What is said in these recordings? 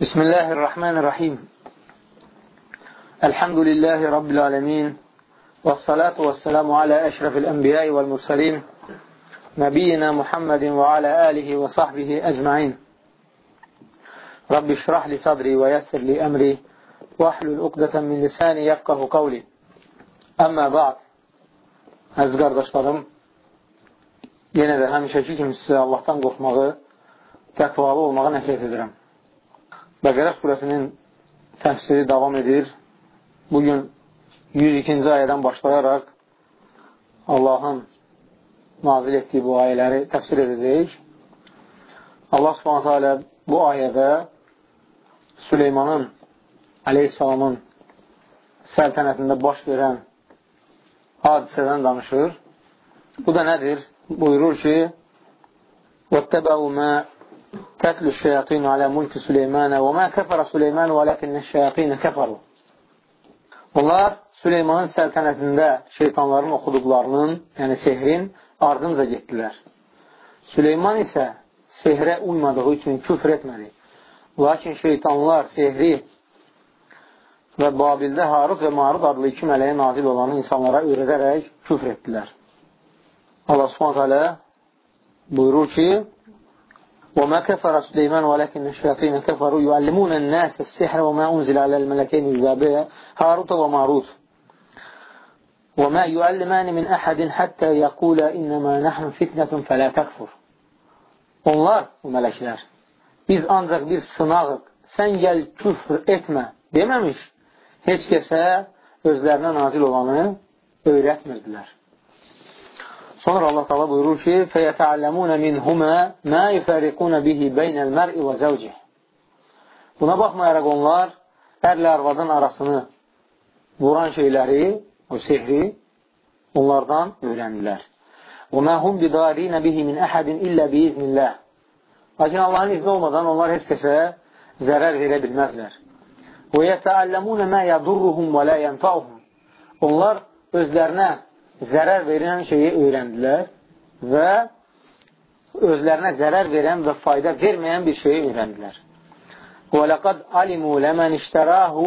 بسم الله الرحمن الرحيم الحمد لله رب العالمين والصلاة والسلام على أشرف الأنبياء والمرسلين نبينا محمد وعلى آله وصحبه أجمعين رب اشرح لي صدري ويسر لي أمري واحلل عقدة من lisani yefqahu qavli. Əmmə ba'd. Əziz qardaşlarım, yenə də həmişəki kimi sizə Allahdan qorxmağı, təqvalı olmağı nəsiyyət. Bəqərə surəsinin təfsiri davam edir. Bugün 102-ci ayədən başlayaraq Allahın nazil etdiyi bu ayələri təfsir edəcəyik. Allah subhanətə alə bu ayədə Süleymanın aleyhissalamın səltənətində baş verən hadisədən danışır. Bu da nədir? Buyurur ki, وَاتَّبَعُوا مَا تَتْلُ الشَّيَاطِينُ عَلَى مُلْكِ سُلَيْمَانَ وَمَا كَفَرَ سُلَيْمَانُ وَلَكِنَّ الشَّيَاطِينَ كَفَرُوا Onlar Süleymanın səltənətində şeytanların oxuduqlarının, yəni sehrin ardınca getdilər. Süleyman isə sehrə uymadığı üçün küfr etmədi. Lakin şeytanlar sehri və Babildə Harut və Marud adlı iki mələyə nazil olanı insanlara öyrədərək küfr etdilər. Allah subhanət hələ buyurur ki, وَمَا كَفَرَ سُلَيْمَانُ وَلَكِنَّ الشَّيَاطِينَ كَفَرُوا يُعَلِّمُونَ النَّاسَ السِّحْرَ وَمَا أُنزِلَ عَلَى الْمَلَكَيْنِ بِبَابِلَ هَارُوتَ وَمَارُوتَ. وَمَا يُعَلِّمَانِ مِنْ أَحَدٍ حَتَّى يَقُولَ إِنَّمَا نَحْنُ فِتْنَةٌ فَلَا تَكْفُرُ. Onlar, bu mələklər, biz ancaq bir sınağıq, sən gəl küfr etmə deməmiş, heç kəsə özlərinə nazil olanı öyrətmirdilər. Sonra Allah Taala buyurur ki: "Feyeta'allamuna minhuma ma yufariquna bihi beynel mer'i ve zawcihi." Buna baxmayaraq onlar ərlə arvadın arasını vuran şeyləri, o sehri onlardan öyrəndilər. Və ma hum bidarin bihi min ahadin illa biiznillah. Lakin Allahın izni olmadan onlar heç kəsə zərər verə bilməzlər. Və yətəalləmunə mə yədurruhum və lə yənfəuhum. Onlar özlərinə zərər verən şeyi öyrəndilər və özlərinə zərər verən və fayda verməyən bir şeyi öyrəndilər. Ləqad alimu ləmən iştərahu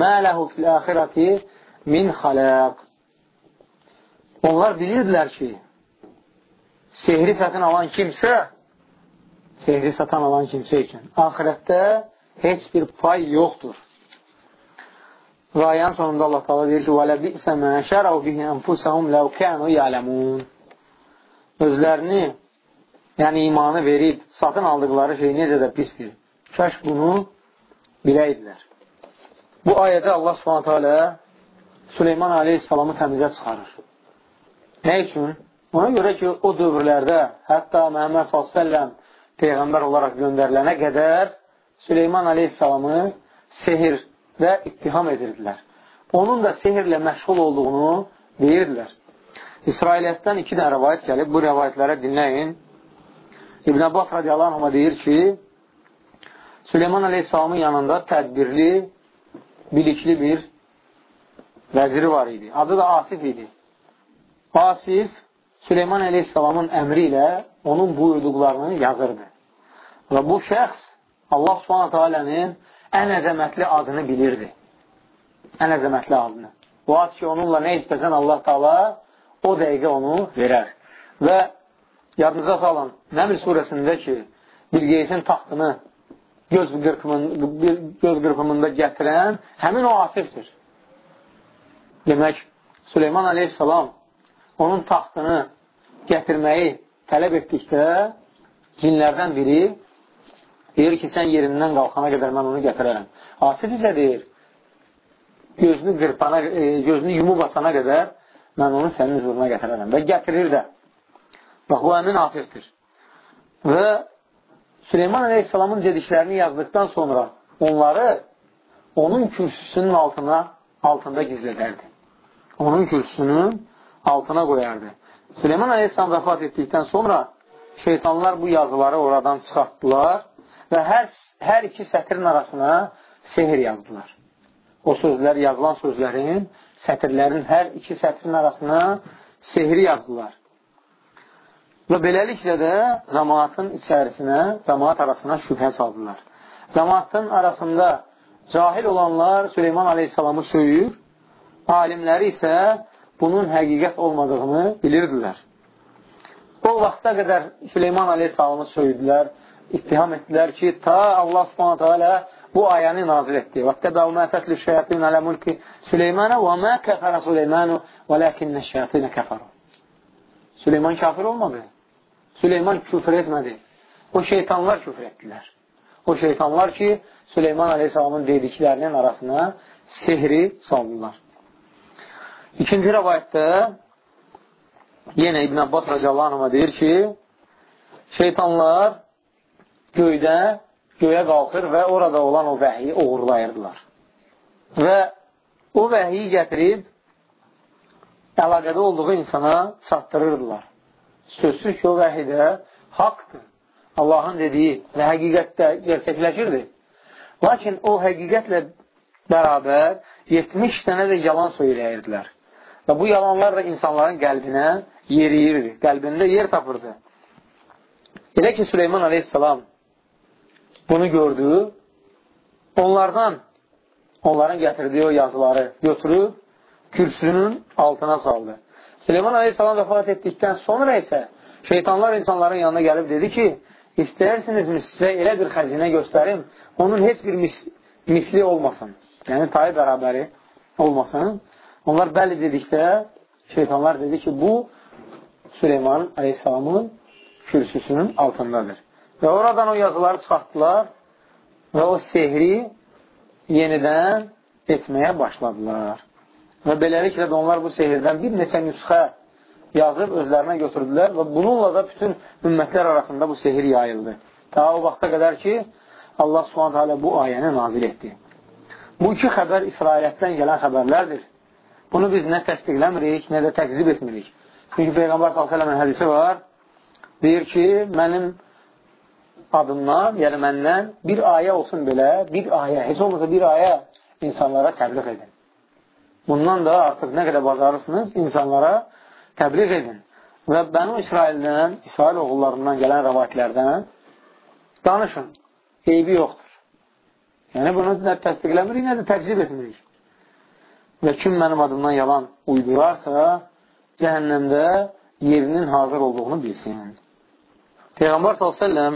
mə ləhu fil əxirəti min xaləq. Onlar bilirdilər ki, sehri satın alan kimsə, sehri satan alan kimsə üçün axirətdə heç bir pay yoxdur. Və ayənin sonunda Allah Taala deyir ki: "Və lə bi'sə mə şərau bihi anfusahum law kanu ya'lamun." Özlərini, yəni imanı verib satın aldıqları şey necə də pisdir. Kaş bunu biləydilər. Bu ayədə Allah Subhanahu taala Süleyman əleyhissalamı təmizə çıxarır. Nə üçün? Ona görə ki, o dövrlərdə hətta Məhəmməd sallallahu peyğəmbər olaraq göndərilənə qədər Süleyman əleyhissalamı sehir və ittiham edirdilər. Onun da sehirlə məşğul olduğunu deyirdilər. İsrailiyyətdən iki də rəvayət gəlib, bu rəvayətlərə dinləyin. İbn Abbas radiyallahu anhuma deyir ki, Süleyman Aleyhisselamın yanında tədbirli, bilikli bir vəziri var idi. Adı da Asif idi. Asif Süleyman Aleyhisselamın əmri ilə onun buyurduqlarını yazırdı. Və bu şəxs Allah subhanətə alənin ən əzəmətli adını bilirdi. Ən əzəmətli adını. Ad ki, onunla nə istəsən Allah taala o dəqiqə onu verər. Və yadınıza salın, Nəml surəsində ki, Bilqeysin taxtını göz qırpımında, göz qırpımında gətirən həmin o asifdir. Demək, Süleyman aleyhissalam onun taxtını gətirməyi tələb etdikdə cinlərdən biri Deyir ki, sən yerindən qalxana qədər mən onu gətirərəm. Asif isə deyir, gözünü qırpana, e, gözünü yumub açana qədər mən onu sənin huzuruna gətirərəm. Və gətirir də. Bax, bu əmin Asifdir. Və Süleyman Aleyhisselamın dediklərini yazdıqdan sonra onları onun kürsüsünün altına altında gizlədərdi. Onun kürsüsünün altına qoyardı. Süleyman Aleyhisselam vəfat etdikdən sonra şeytanlar bu yazıları oradan çıxartdılar və hər, hər iki sətrin arasına sehir yazdılar. O sözlər, yazılan sözlərin, sətirlərin hər iki sətrin arasına sehri yazdılar. Və beləliklə də cəmaatın içərisinə, cəmaat arasına şübhə saldılar. Cəmaatın arasında cahil olanlar Süleyman aleyhissalamı söyür, alimləri isə bunun həqiqət olmadığını bilirdilər. O vaxta qədər Süleyman aleyhissalamı söydülər, ittiham etdilər ki, ta Allah subhanətə alə bu ayəni nazil etdi. وَاتَّبَعُ مَا تَتْلُ الشَّيَاطِينَ عَلَى مُلْكِ سُلَيْمَانَ وَمَا كَفَرَ سُلَيْمَانُ وَلَكِنَّ الشَّيَاطِينَ كَفَرُوا Süleyman kafir olmadı. Süleyman küfür etmədi. O şeytanlar küfür etdilər. O şeytanlar ki, Süleyman Aleyhisselamın dediklərinin arasına sehri saldılar. İkinci rəvayətdə yenə İbn Abbas radiyallahu anh'a deyir ki, şeytanlar göydə, göyə qalxır və orada olan o vəhiyi uğurlayırdılar. Və o vəhiyi gətirib əlaqədə olduğu insana çatdırırdılar. Sözsüz ki, o vəhidə haqdır. Allahın dediyi və həqiqətdə gerçəkləşirdi. Lakin o həqiqətlə bərabər 70 dənə də yalan söyləyirdilər. Və bu yalanlar da insanların qəlbinə yeriyirdi, qəlbində yer tapırdı. Elə ki, Süleyman aleyhissalam bunu gördü, onlardan, onların gətirdiyi o yazıları götürüb, kürsünün altına saldı. Süleyman aleyhissalam vəfat etdikdən sonra isə şeytanlar insanların yanına gəlib dedi ki, istəyərsinizmi sizə elə bir xəzinə göstərim, onun heç bir mis misli olmasın. Yəni, tayı bərabəri olmasın. Onlar bəli dedikdə şeytanlar dedi ki, bu Süleyman Aleyhisselamın kürsüsünün altındadır. Və oradan o yazıları çıxartdılar və o sehri yenidən etməyə başladılar. Və beləliklə də onlar bu sehirdən bir neçə nüsxə yazıb özlərinə götürdülər və bununla da bütün ümmətlər arasında bu sehir yayıldı. Daha o vaxta qədər ki, Allah subhanət hələ bu ayəni nazil etdi. Bu iki xəbər İsrailiyyətdən gələn xəbərlərdir. Bunu biz nə təsdiqləmirik, nə də təkzib etmirik. Çünki Peyğəmbər s.ə.v-in hədisi var, deyir ki, mənim adımdan, yəni məndən bir ayə olsun belə, bir ayə, heç olmasa bir ayə insanlara təbliğ edin. Bundan da artıq nə qədər bacarırsınız, insanlara təbliğ edin. Və Bənu İsraildən, İsrail oğullarından gələn rəvayətlərdən danışın. Eybi yoxdur. Yəni, bunu nə təsdiqləmirik, nə də təkzib etmirik və kim mənim adımdan yalan uydurarsa, cəhənnəmdə yerinin hazır olduğunu bilsin. Peyğəmbər s.ə.v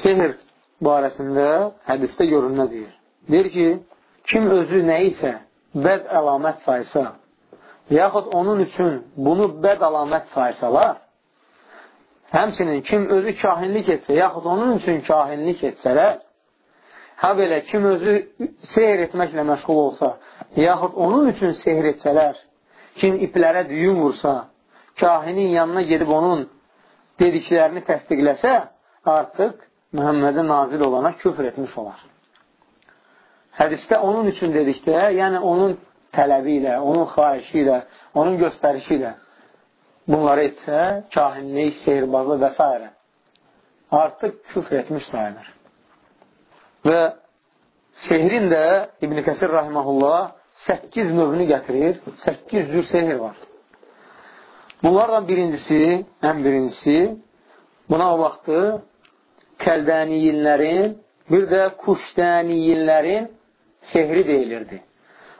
sehr barəsində hədisdə görünmə deyir. Deyir ki, kim özü nə isə bəd əlamət saysa, yaxud onun üçün bunu bəd əlamət saysalar, həmçinin kim özü kahinlik etsə, yaxud onun üçün kahinlik etsələr, hə belə kim özü seyr etməklə məşğul olsa, yaxud onun üçün sehr etsələr, kim iplərə düyün vursa, kahinin yanına gedib onun dediklərini təsdiqləsə, artıq Məhəmmədə nazil olana küfr etmiş olar. Hədisdə onun üçün dedikdə, yəni onun tələbi ilə, onun xahişi ilə, onun göstərişi ilə bunları etsə, kahinlik, sehirbazlı və s. artıq küfr etmiş sayılır. Və sehrin də İbn Kəsir rahiməhullah 8 növünü gətirir, 8 cür sehr var. Bunlardan birincisi, ən birincisi, buna o vaxtı kəldəniyinlərin, bir də kuşdəniyinlərin sehri deyilirdi.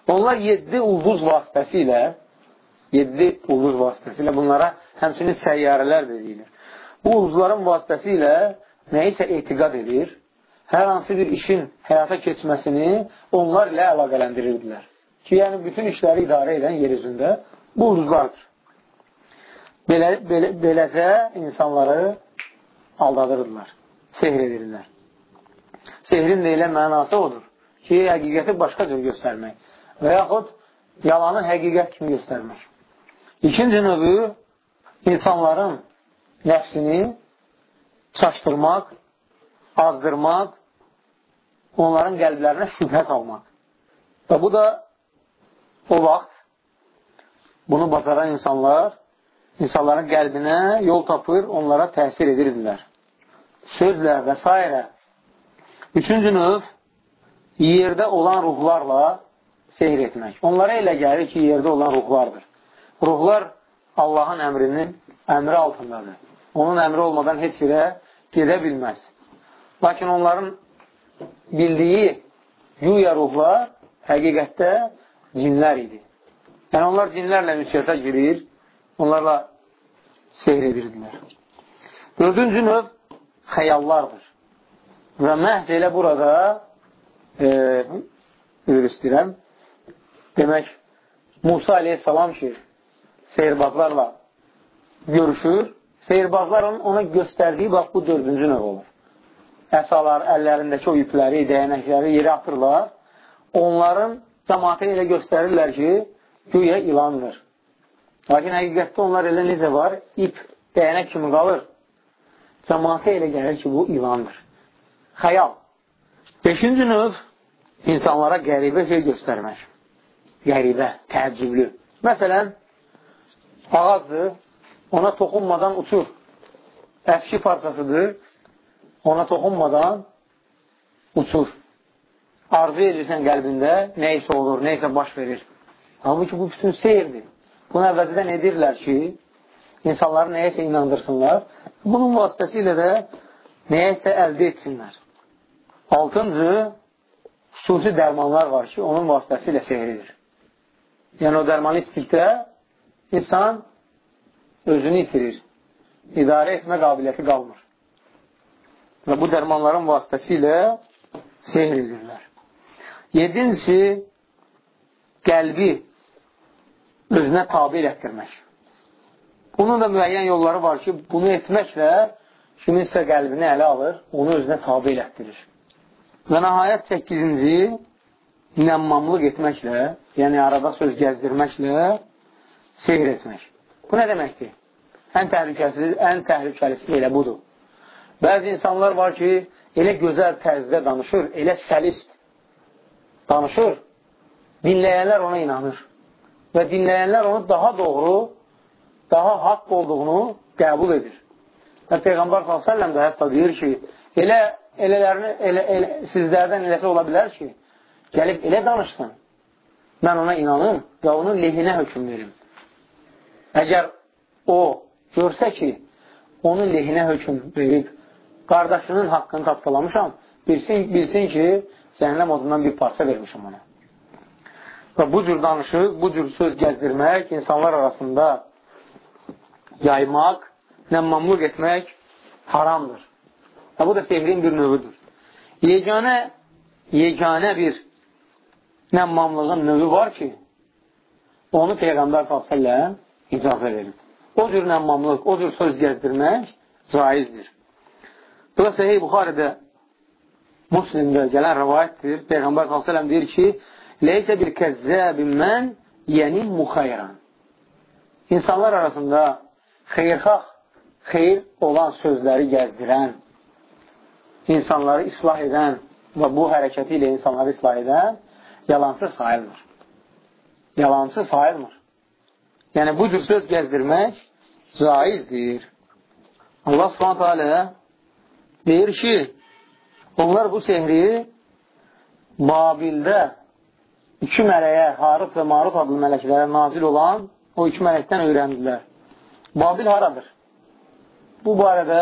Onlar 7 ulduz vasitəsilə 7 ulduz vasitəsilə bunlara həmçinin səyyarələr deyilir. Bu ulduzların vasitəsilə nəyisə etiqad edir, hər hansı bir işin həyata keçməsini onlar ilə əlaqələndirirdilər. Ki, yəni bütün işləri idarə edən yer üzündə bu ulduzlardır. Belə, belə, beləcə insanları aldadırdılar, sehr edirlər. Sehrin deyilən mənası odur ki, həqiqəti başqa cür göstərmək və yaxud yalanı həqiqət kimi göstərmək. İkinci növü insanların nəfsini çaşdırmaq, azdırmaq, onların qəlblərinə şübhə salmaq. Və bu da o vaxt bunu bacaran insanlar insanların qəlbinə yol tapır, onlara təsir edirdilər. Sözlə və s. Üçüncü növ, yerdə olan ruhlarla seyr etmək. Onlara elə gəlir ki, yerdə olan ruhlardır. Ruhlar Allahın əmrinin əmri altındadır. Onun əmri olmadan heç yerə gedə bilməz. Lakin onların bildiyi güya ruhlar həqiqətdə cinlər idi. Yəni, onlar cinlərlə müsiyyətə girir, onlarla seyr edirdilər. Dördüncü növ xəyallardır. Və məhz elə burada e, üzr istəyirəm, demək, Musa aleyhissalam ki, seyirbazlarla görüşür, seyirbazların ona göstərdiyi bax, bu dördüncü növ olur. Əsalar, əllərindəki o ipləri, dəyənəkləri yerə atırlar, onların cəmatə elə göstərirlər ki, güya ilandır. Lakin həqiqətdə onlar elə necə var? İp, dəyənək kimi qalır. Cəmaata elə gəlir ki, bu ilandır. Xəyal. Beşinci növ insanlara qəribə şey göstərmək. Qəribə, təəccüblü. Məsələn, ağazdır, ona toxunmadan uçur. Əski parçasıdır, ona toxunmadan uçur. Arzu edirsən qəlbində, nə isə olur, nə isə baş verir. Halbuki bu bütün seyirdir. Bunu əvvəldən edirlər ki, insanları nəyəsə inandırsınlar, bunun vasitəsilə də nəyəsə əldə etsinlər. Altıncı, xüsusi dərmanlar var ki, onun vasitəsilə sehridir. Yəni, o dərmanı istikdə insan özünü itirir. İdarə etmə qabiliyyəti qalmır. Və bu dərmanların vasitəsilə sehr edirlər. Yedincisi, qəlbi özünə tabi elətdirmək. Bunun da müəyyən yolları var ki, bunu etməklə kiminsə qəlbini ələ alır, onu özünə tabi elətdirir. Və nəhayət 8-ci nəmmamlıq etməklə, yəni arada söz gəzdirməklə seyr etmək. Bu nə deməkdir? Ən təhlükəsi, ən təhlükəlisi elə budur. Bəzi insanlar var ki, elə gözəl tərzdə danışır, elə səlist danışır, dinləyənlər ona inanır və dinləyənlər onu daha doğru, daha haqq olduğunu qəbul edir. Və Peyğəmbər s.ə.v də hətta deyir ki, elə, elələrini, elə, elə, sizlərdən eləsə ola bilər ki, gəlib elə danışsın, mən ona inanım və onun lehinə hökum verim. Əgər o görsə ki, onun lehinə hökum verib, qardaşının haqqını tapdalamışam, bilsin, bilsin ki, cəhənnəm odundan bir parça vermişim ona. Və bu cür danışıq, bu cür söz gəzdirmək, insanlar arasında yaymaq, nəmmamlıq etmək haramdır. Və bu da sehrin bir növüdür. Yeganə, yeganə bir nəmmamlığın növü var ki, onu Peyğəmbər s.ə.v icazə verir. O cür nəmmamlıq, o cür söz gəzdirmək caizdir. Bu da Səhih Buxarədə Muslimdə gələn rəvayətdir. Peyğəmbər s.ə.v deyir ki, Leysə bir kəzzəbin mən yenimmu xayran. İnsanlar arasında xeyrxax, xeyr olan sözləri gəzdirən, insanları islah edən və bu hərəkəti ilə insanları islah edən yalancı sayılmır. Yalancı sayılmır. Yəni, bu cür söz gəzdirmək caizdir. Allah subhanət hələ deyir ki, onlar bu sehri Babildə iki mələyə, Harut və Marut adlı mələklərə nazil olan o iki mələkdən öyrəndilər. Babil haradır? Bu barədə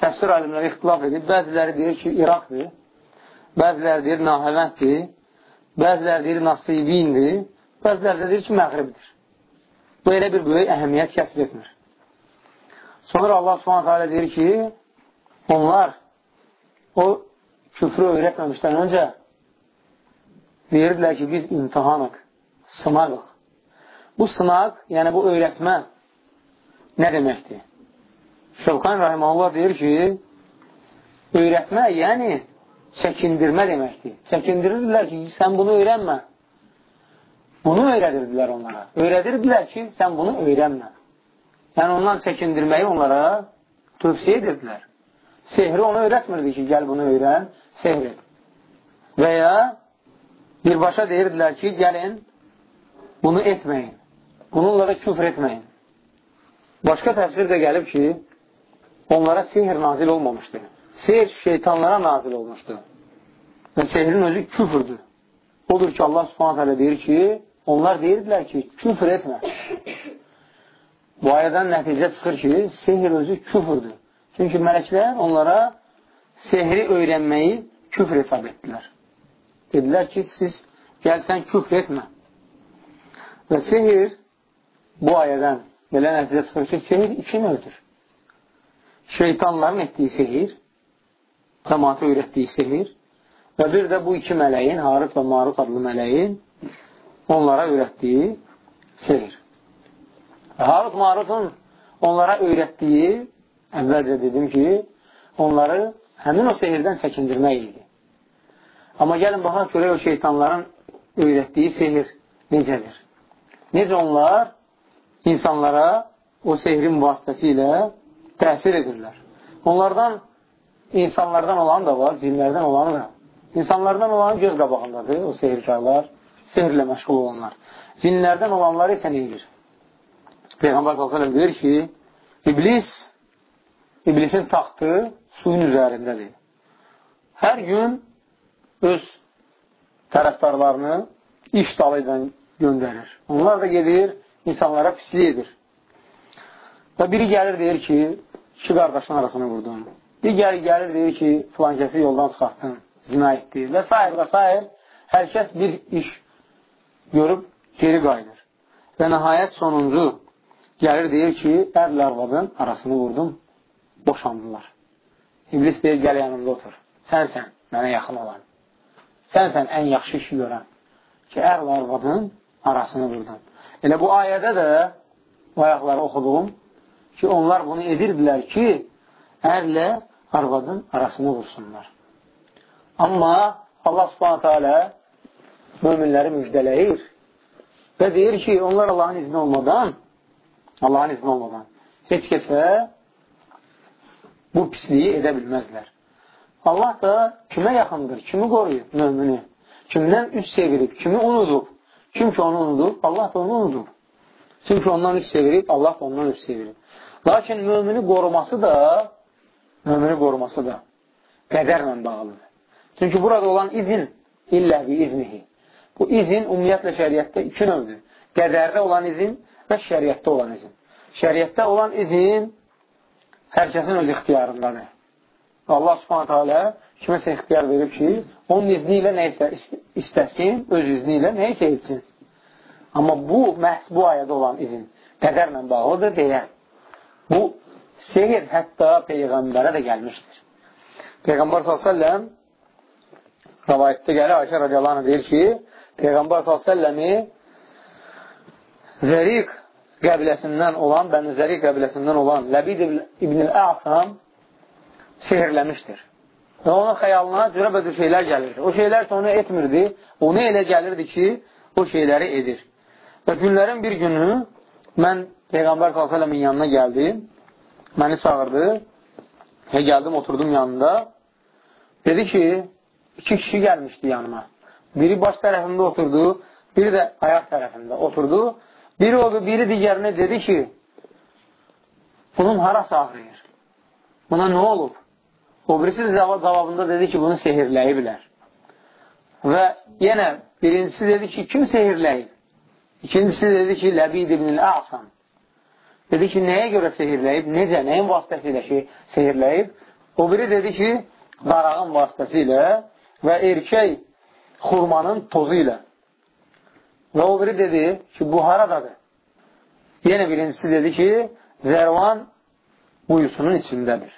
təfsir alimləri ixtilaf edib. Bəziləri deyir ki, İraqdır, bəziləri deyir Nahəvənddir, bəziləri deyir Nasibindir, bəziləri də deyir ki, Məğribdir. Bu elə bir böyük əhəmiyyət kəsb etmir. Sonra Allah subhanətə alə deyir ki, onlar o küfrü öyrətməmişdən öncə deyirdilər ki, biz imtihanıq, sınaqıq. Bu sınaq, yəni bu öyrətmə nə deməkdir? Şevkan Rahiməllah deyir ki, öyrətmə, yəni çəkindirmə deməkdir. Çəkindirirlər ki, sən bunu öyrənmə. Bunu öyrədirdilər onlara. Öyrədirdilər ki, sən bunu öyrənmə. Yəni ondan çəkindirməyi onlara tövsiyə edirdilər. Sehri ona öyrətmirdi ki, gəl bunu öyrən, sehr et. Və ya birbaşa deyirdilər ki, gəlin, bunu etməyin. Bununla da küfr etməyin. Başqa təfsir də gəlib ki, onlara sehr nazil olmamışdır. Sehr şeytanlara nazil olmuşdur. Və sehrin özü küfürdür. Odur ki, Allah subhanət hələ deyir ki, onlar deyirdilər ki, küfr etmə. Bu ayədən nəticə çıxır ki, sehr özü küfürdür. Çünki mələklər onlara sehri öyrənməyi küfr hesab etdilər. Dedilər ki, siz gəlsən küfr etmə. Və sehir bu ayədən belə nəticə çıxır ki, sehir iki növdür. Şeytanların etdiyi sehir, cəmatı öyrətdiyi sehir və bir də bu iki mələyin, Harut və Marut adlı mələyin onlara öyrətdiyi sehir. Harut Marutun onlara öyrətdiyi, əvvəlcə dedim ki, onları həmin o sehirdən çəkindirmək idi. Amma gəlin, baxaq görək o şeytanların öyrətdiyi sehir necədir? Necə onlar insanlara o sehrin vasitəsilə təsir edirlər. Onlardan, insanlardan olan da var, cinlərdən olan da. İnsanlardan olan göz qabağındadır o sehirkarlar, sehirlə məşğul olanlar. Cinlərdən olanlar isə neyir? Peyğəmbər s.ə.v deyir ki, iblis, iblisin taxtı suyun üzərindədir. Hər gün öz tərəfdarlarını iş dalı ilə göndərir. Onlar da gedir, insanlara pislik edir. Və biri gəlir, deyir ki, iki qardaşın arasını vurdun. Digəri gəlir, deyir ki, filankəsi yoldan çıxartdın, zina etdi və s. və s. Hər kəs bir iş görüb geri qayıdır. Və nəhayət sonuncu gəlir, deyir ki, ərlə arvadın arasını vurdum, boşandılar. İblis deyir, gəl yanımda otur. Sənsən mənə yaxın olan. Sənsən ən yaxşı işi görən ki, ərlə arvadın arasını vurdun. Elə bu ayədə də bu ayaqları oxuduğum ki, onlar bunu edirdilər ki, ərlə arvadın arasını vursunlar. Amma Allah subhanətə alə möminləri müjdələyir və deyir ki, onlar Allahın izni olmadan Allahın izni olmadan heç kəsə bu pisliyi edə bilməzlər. Allah da kimə yaxındır, kimi qoruyur mömini, kimdən üst çevirib, kimi unudub, kim ki onu unudub, Allah da onu unudub. Çünki ondan üst çevirib, Allah da ondan üst çevirib. Lakin mümini qoruması da mümini qoruması da qədərlə bağlıdır. Çünki burada olan izin illə bi iznihi. Bu izin ümumiyyətlə şəriətdə iki növdür. Qədərdə olan izin və şəriətdə olan izin. Şəriətdə olan izin hər kəsin öz ixtiyarındadır. Allah subhanətə alə kiməsə ixtiyar verib ki, onun izni ilə nəysə istəsin, öz izni ilə nəysə etsin. Amma bu, məhz bu ayədə olan izin qədərlə bağlıdır deyə Bu sehir hətta Peyğəmbərə də gəlmişdir. Peyğəmbər s.ə.v rəvayətdə gəlir, Ayşə radiyallahu deyir ki, Peyğəmbər s.ə.v-i Zəriq qəbiləsindən olan, Bəni Zəriq qəbiləsindən olan Ləbid ibn-i Əsam sehirləmişdir. Və onun xəyalına cürəbədür şeylər gəlirdi. O şeylər ki, onu etmirdi, onu elə gəlirdi ki, o şeyləri edir. Və günlərin bir günü mən Peyğəmbər s.ə.v-in yanına gəldim, məni çağırdı və gəldim, oturdum yanında. Dedi ki, iki kişi gəlmişdi yanıma. Biri baş tərəfində oturdu, biri də ayaq tərəfində oturdu. Biri oldu, biri digərinə dedi ki, bunun harası ağrıyır? Buna nə olub? O birisi cavabında dedi ki, bunu sehirləyiblər. Və yenə birincisi dedi ki, kim sehirləyib? İkincisi dedi ki, Ləbid ibn-i Əsan. Dedi ki, nəyə görə sehirləyib, necə, nəyin vasitəsilə ki, sehirləyib? O biri dedi ki, darağın vasitəsilə və erkək xurmanın tozu ilə. Və o biri dedi ki, bu haradadır? Yenə birincisi dedi ki, zərvan quyusunun içindədir.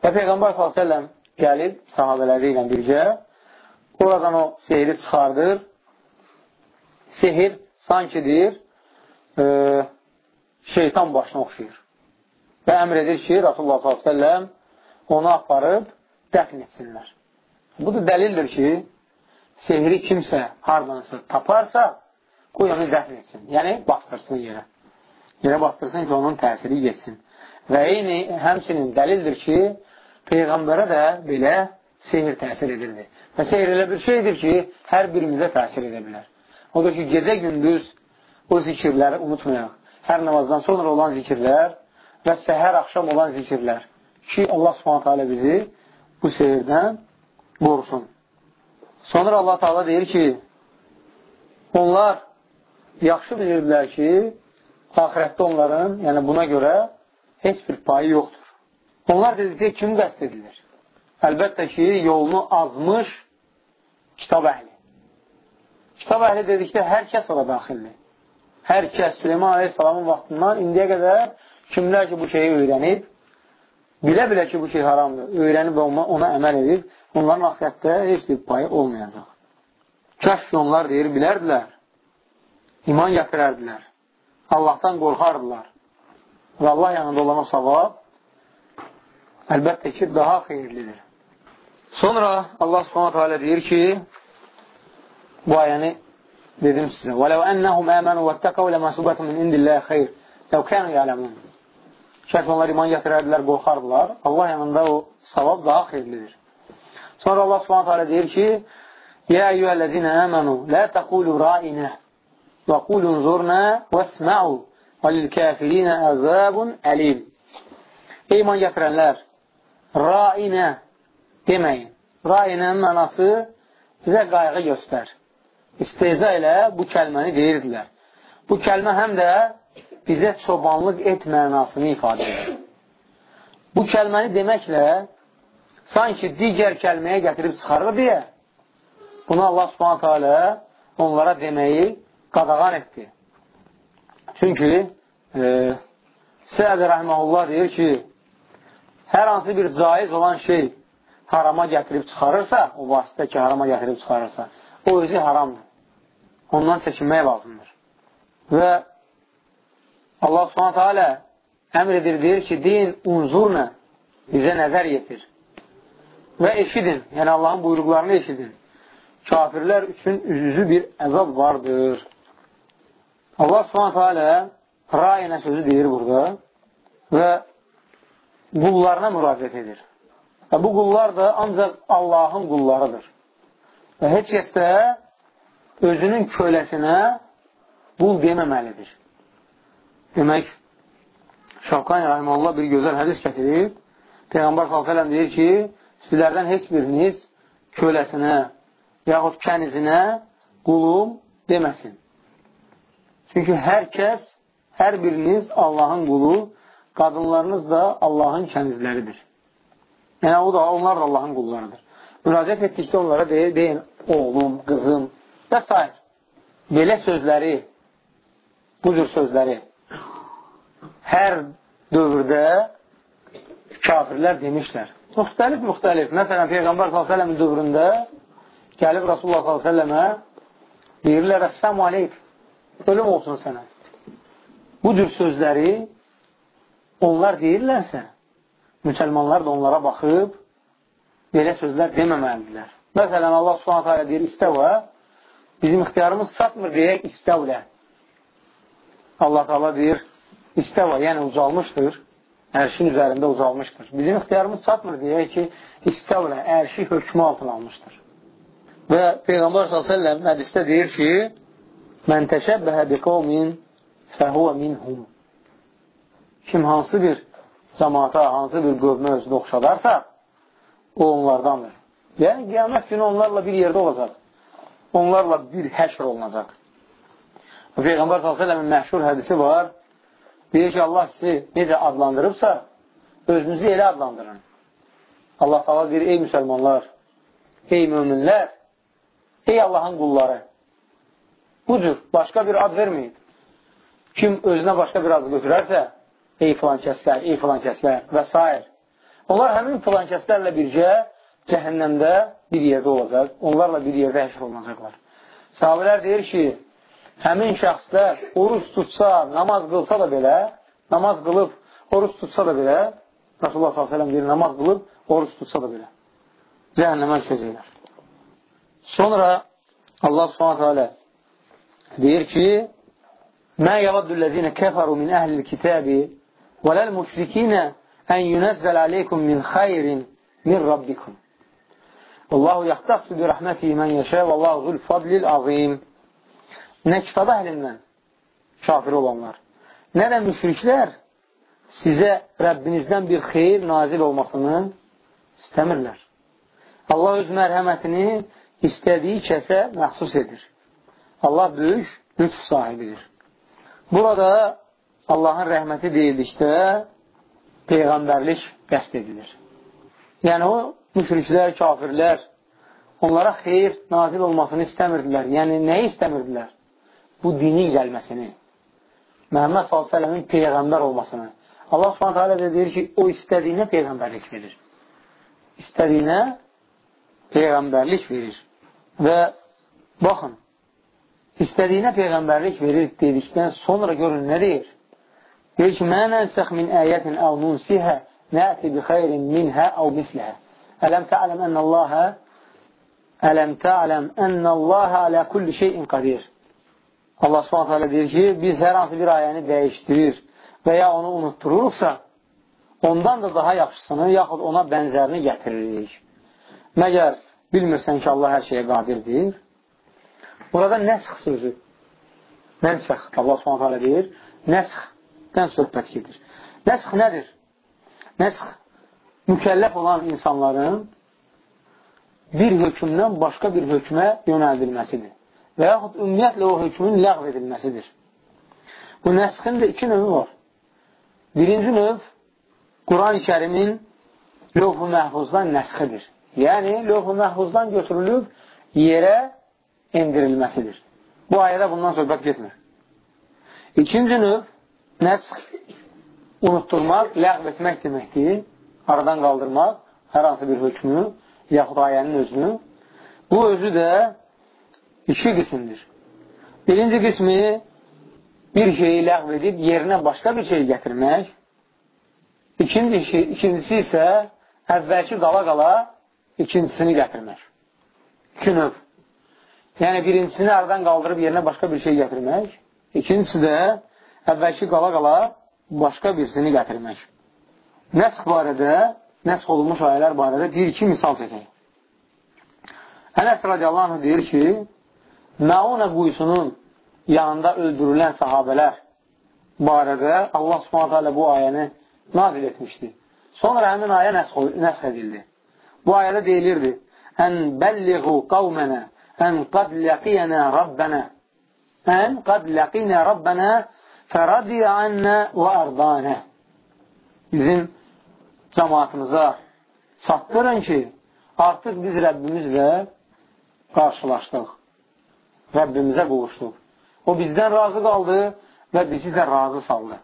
Və Peyğəmbər s.ə.v gəlib sahabələri ilə birgə oradan o sehiri çıxardır. Sehir sanki deyir, e, şeytan başına oxşayır. Və əmr edir ki, Rasulullah s.ə.v onu aparıb dəfn etsinlər. Bu da dəlildir ki, sehri kimsə hardansa taparsa, qoy onu dəfn etsin. Yəni, bastırsın yerə. Yerə bastırsın ki, onun təsiri geçsin. Və eyni, həmçinin dəlildir ki, Peyğəmbərə də belə sehir təsir edirdi. Və sehir elə bir şeydir ki, hər birimizə təsir edə bilər. Odur ki, gecə-gündüz o zikirləri unutmayaq hər namazdan sonra olan zikirlər və səhər axşam olan zikirlər ki, Allah subhanətə alə bizi bu seyirdən qorusun. Sonra Allah Teala deyir ki, onlar yaxşı bilirdilər ki, ahirətdə onların, yəni buna görə heç bir payı yoxdur. Onlar dedikdə kim qəst edilir? əlbəttə ki, yolunu azmış kitab əhli. Kitab əhli dedikdə hər kəs ora daxildir. Hər kəs Süleyman Aleyhisselamın vaxtından indiyə qədər kimlər ki, bu şeyi öyrənib, bilə-bilə ki, bu şey haramdır, öyrənib və ona əməl edib, onların axirətdə heç bir payı olmayacaq. Kəş ki, onlar deyir, bilərdilər, iman gətirərdilər, Allahdan qorxardılar və Allah yanında olan o savab əlbəttə ki, daha xeyirlidir. Sonra Allah subhanətə alə deyir ki, bu ayəni dedim sizə. وَلَوْ أَنَّهُمْ آمَنُوا وَاتَّقَوْا لَمَا سُبَةٌ مِنْ إِنْدِ اللَّهِ خَيْرٍ لَوْ كَانُوا يَعْلَمُونَ Şərt onlar iman gətirərdilər, qorxardılar. Allah yanında o savab daha xeyirlidir. Sonra Allah subhanətə alə deyir ki, əmənu, lə təqulu ra'inə və qulun zurna və sma'u və lil-kəfirinə əzabun əlim. Ey iman gətirənlər, ra'inə deməyin. Ra'inənin mənası bizə qayğı göstər. İsteza ilə bu kəlməni deyirdilər. Bu kəlmə həm də bizə çobanlıq et mənasını ifadə edir. Bu kəlməni deməklə sanki digər kəlməyə gətirib çıxarır deyə bunu Allah subhanətə alə onlara deməyi qadağan etdi. Çünki e, Səəd rəhməhullah deyir ki, hər hansı bir caiz olan şey harama gətirib çıxarırsa, o vasitə ki, harama gətirib çıxarırsa, o özü haramdır. Ondan çəkinmək lazımdır. Və Allah subhanətə alə əmr edir, deyir ki, deyin, unzurna, bizə nəzər yetir. Və eşidin, yəni Allahın buyruqlarını eşidin. Kafirlər üçün üzüzü bir əzab vardır. Allah subhanətə alə rayinə sözü deyir burada və qullarına müraciət edir. Və bu qullar da ancaq Allahın qullarıdır. Və heç kəs də özünün köləsinə qul deməməlidir. Demək, Şavqani Rahiməllah bir gözəl hədis gətirib. Peyğəmbər s.ə.v deyir ki, sizlərdən heç biriniz köləsinə yaxud kənizinə qulum deməsin. Çünki hər kəs, hər biriniz Allahın qulu, qadınlarınız da Allahın kənizləridir. Yəni, o da, onlar da Allahın qullarıdır. Müraciət etdikdə onlara deyir, deyin, oğlum, qızım və s. Belə sözləri, bu cür sözləri hər dövrdə kafirlər demişlər. Müxtəlif-müxtəlif. Məsələn, Peyğəmbər s.ə.v-in dövründə gəlib Rasulullah s.ə.və deyirlər, Əssəmu aleyk, ölüm olsun sənə. Bu cür sözləri onlar deyirlərsə, müsəlmanlar da onlara baxıb belə sözlər deməməlidirlər. Məsələn, Allah subhanətə alə deyir, istəvə, bizim ixtiyarımız satmır deyək, istəvlə. Allah Taala deyir, istəvə, yəni ucalmışdır, ərşin üzərində ucalmışdır. Bizim ixtiyarımız çatmır deyək ki, istəvlə, ərşi hökmü altına almışdır. Və Peyğəmbər s.ə.v hədistə deyir ki, Mən təşəbbəhə bi qovmin fəhuvə minhum. Kim hansı bir cəmaata, hansı bir qövmə özünü oxşadarsa, o onlardandır. Yəni, qiyamət günü onlarla bir yerdə olacaq. Onlarla bir həşr olunacaq. Peyğəmbər s.ə.v-in məşhur hədisi var. Deyir ki, Allah sizi necə adlandırıbsa, özünüzü elə adlandırın. Allah qala deyir, ey müsəlmanlar, ey müminlər, ey Allahın qulları. Bu cür başqa bir ad verməyin. Kim özünə başqa bir ad götürərsə, ey filan kəslər, ey filan kəslər və s. Onlar həmin filan kəslərlə bircə cəhənnəmdə bir yerdə olacaq. Onlarla bir yerdə həşr olunacaqlar. Sahabələr deyir ki, həmin şəxslər oruç tutsa, namaz qılsa da belə, namaz qılıb, oruç tutsa da belə, Rasulullah s.ə.v deyir, namaz qılıb, oruç tutsa da belə. Cəhənnəmə düşəcəklər. Sonra Allah s.ə.v deyir ki, Mə yavaddüllezine kəfəru min əhlil kitəbi ləl müşrikinə ən yunəzzəl aleykum min xayrin min rabbikum. Allahu yaxtassı bi rəhməti mən yəşə və Allah zul fadlil azim. Nə kitab əhlindən kafir olanlar, nə də müşriklər sizə Rəbbinizdən bir xeyir nazil olmasını istəmirlər. Allah öz mərhəmətini istədiyi kəsə məxsus edir. Allah böyük lütf sahibidir. Burada Allahın rəhməti deyildikdə Peyğəmbərlik qəst edilir. Yəni, o müşriklər, kafirlər onlara xeyir nazil olmasını istəmirdilər. Yəni, nəyi istəmirdilər? Bu dinin gəlməsini. Məhəmməd s.ə.v-in Peyğəmbər olmasını. Allah s.ə.v deyir ki, o istədiyinə Peyğəmbərlik verir. İstədiyinə Peyğəmbərlik verir. Və baxın, istədiyinə Peyğəmbərlik verir dedikdən sonra görün nə deyir? Deyir ki, Mə nənsəx min əyətin əv nunsihə nəti bi xeyrin minhə əv misləhə. Ələm tə'ələm ənəlləhə Ələm tə'ələm ənəlləhə alə kulli şeyin qadir. Allah hələ deyir ki, biz hər hansı bir ayəni dəyişdirir və ya onu unuttururuqsa, ondan da daha yaxşısını, yaxud ona bənzərini gətiririk. Məgər bilmirsən ki, Allah hər şeyə qadirdir. Burada nəsx sözü, nəsx, Allah hələ deyir, nəsxdən söhbət gedir. Nəsx nədir? Nəsx mükəlləf olan insanların bir hökmdən başqa bir hökmə yönəldilməsidir. Və yaxud ümumiyyətlə o hökmün ləğv edilməsidir. Bu nəsxin də iki növü var. Birinci növ Quran-ı kərimin lövh-u məhfuzdan nəsxidir. Yəni, lövh-u məhfuzdan götürülüb yerə endirilməsidir. Bu ayədə bundan söhbət getmir. İkinci növ nəsx unutturmaq, ləğv etmək deməkdir. Aradan qaldırmaq hər hansı bir hökmü yaxud ayənin özünü. Bu özü də iki qismdir. Birinci qismi bir şeyi ləğv edib yerinə başqa bir şey gətirmək. İkincisi, ikincisi isə əvvəlki qala-qala ikincisini gətirmək. İki növ. Yəni, birincisini aradan qaldırıb yerinə başqa bir şey gətirmək. İkincisi də əvvəlki qala-qala başqa birisini gətirmək. Nəsx barədə nəsx olunmuş ayələr barədə bir-iki misal çəkək. Ənəs radiyallahu anh deyir ki, Məuna quyusunun yanında öldürülən sahabələr barədə Allah subhanətə alə bu ayəni nazil etmişdi. Sonra həmin ayə nəsx edildi. Bu ayədə deyilirdi, Ən bəlliğu qavmənə, ən qad ləqiyənə Rabbənə, ən qad ləqinə Rabbənə fəradiyə ənnə və ərdanə. Bizim cəmatımıza çatdırın ki, artıq biz Rəbbimizlə qarşılaşdıq. Rəbbimizə qovuşduq. O bizdən razı qaldı və bizi də razı saldı.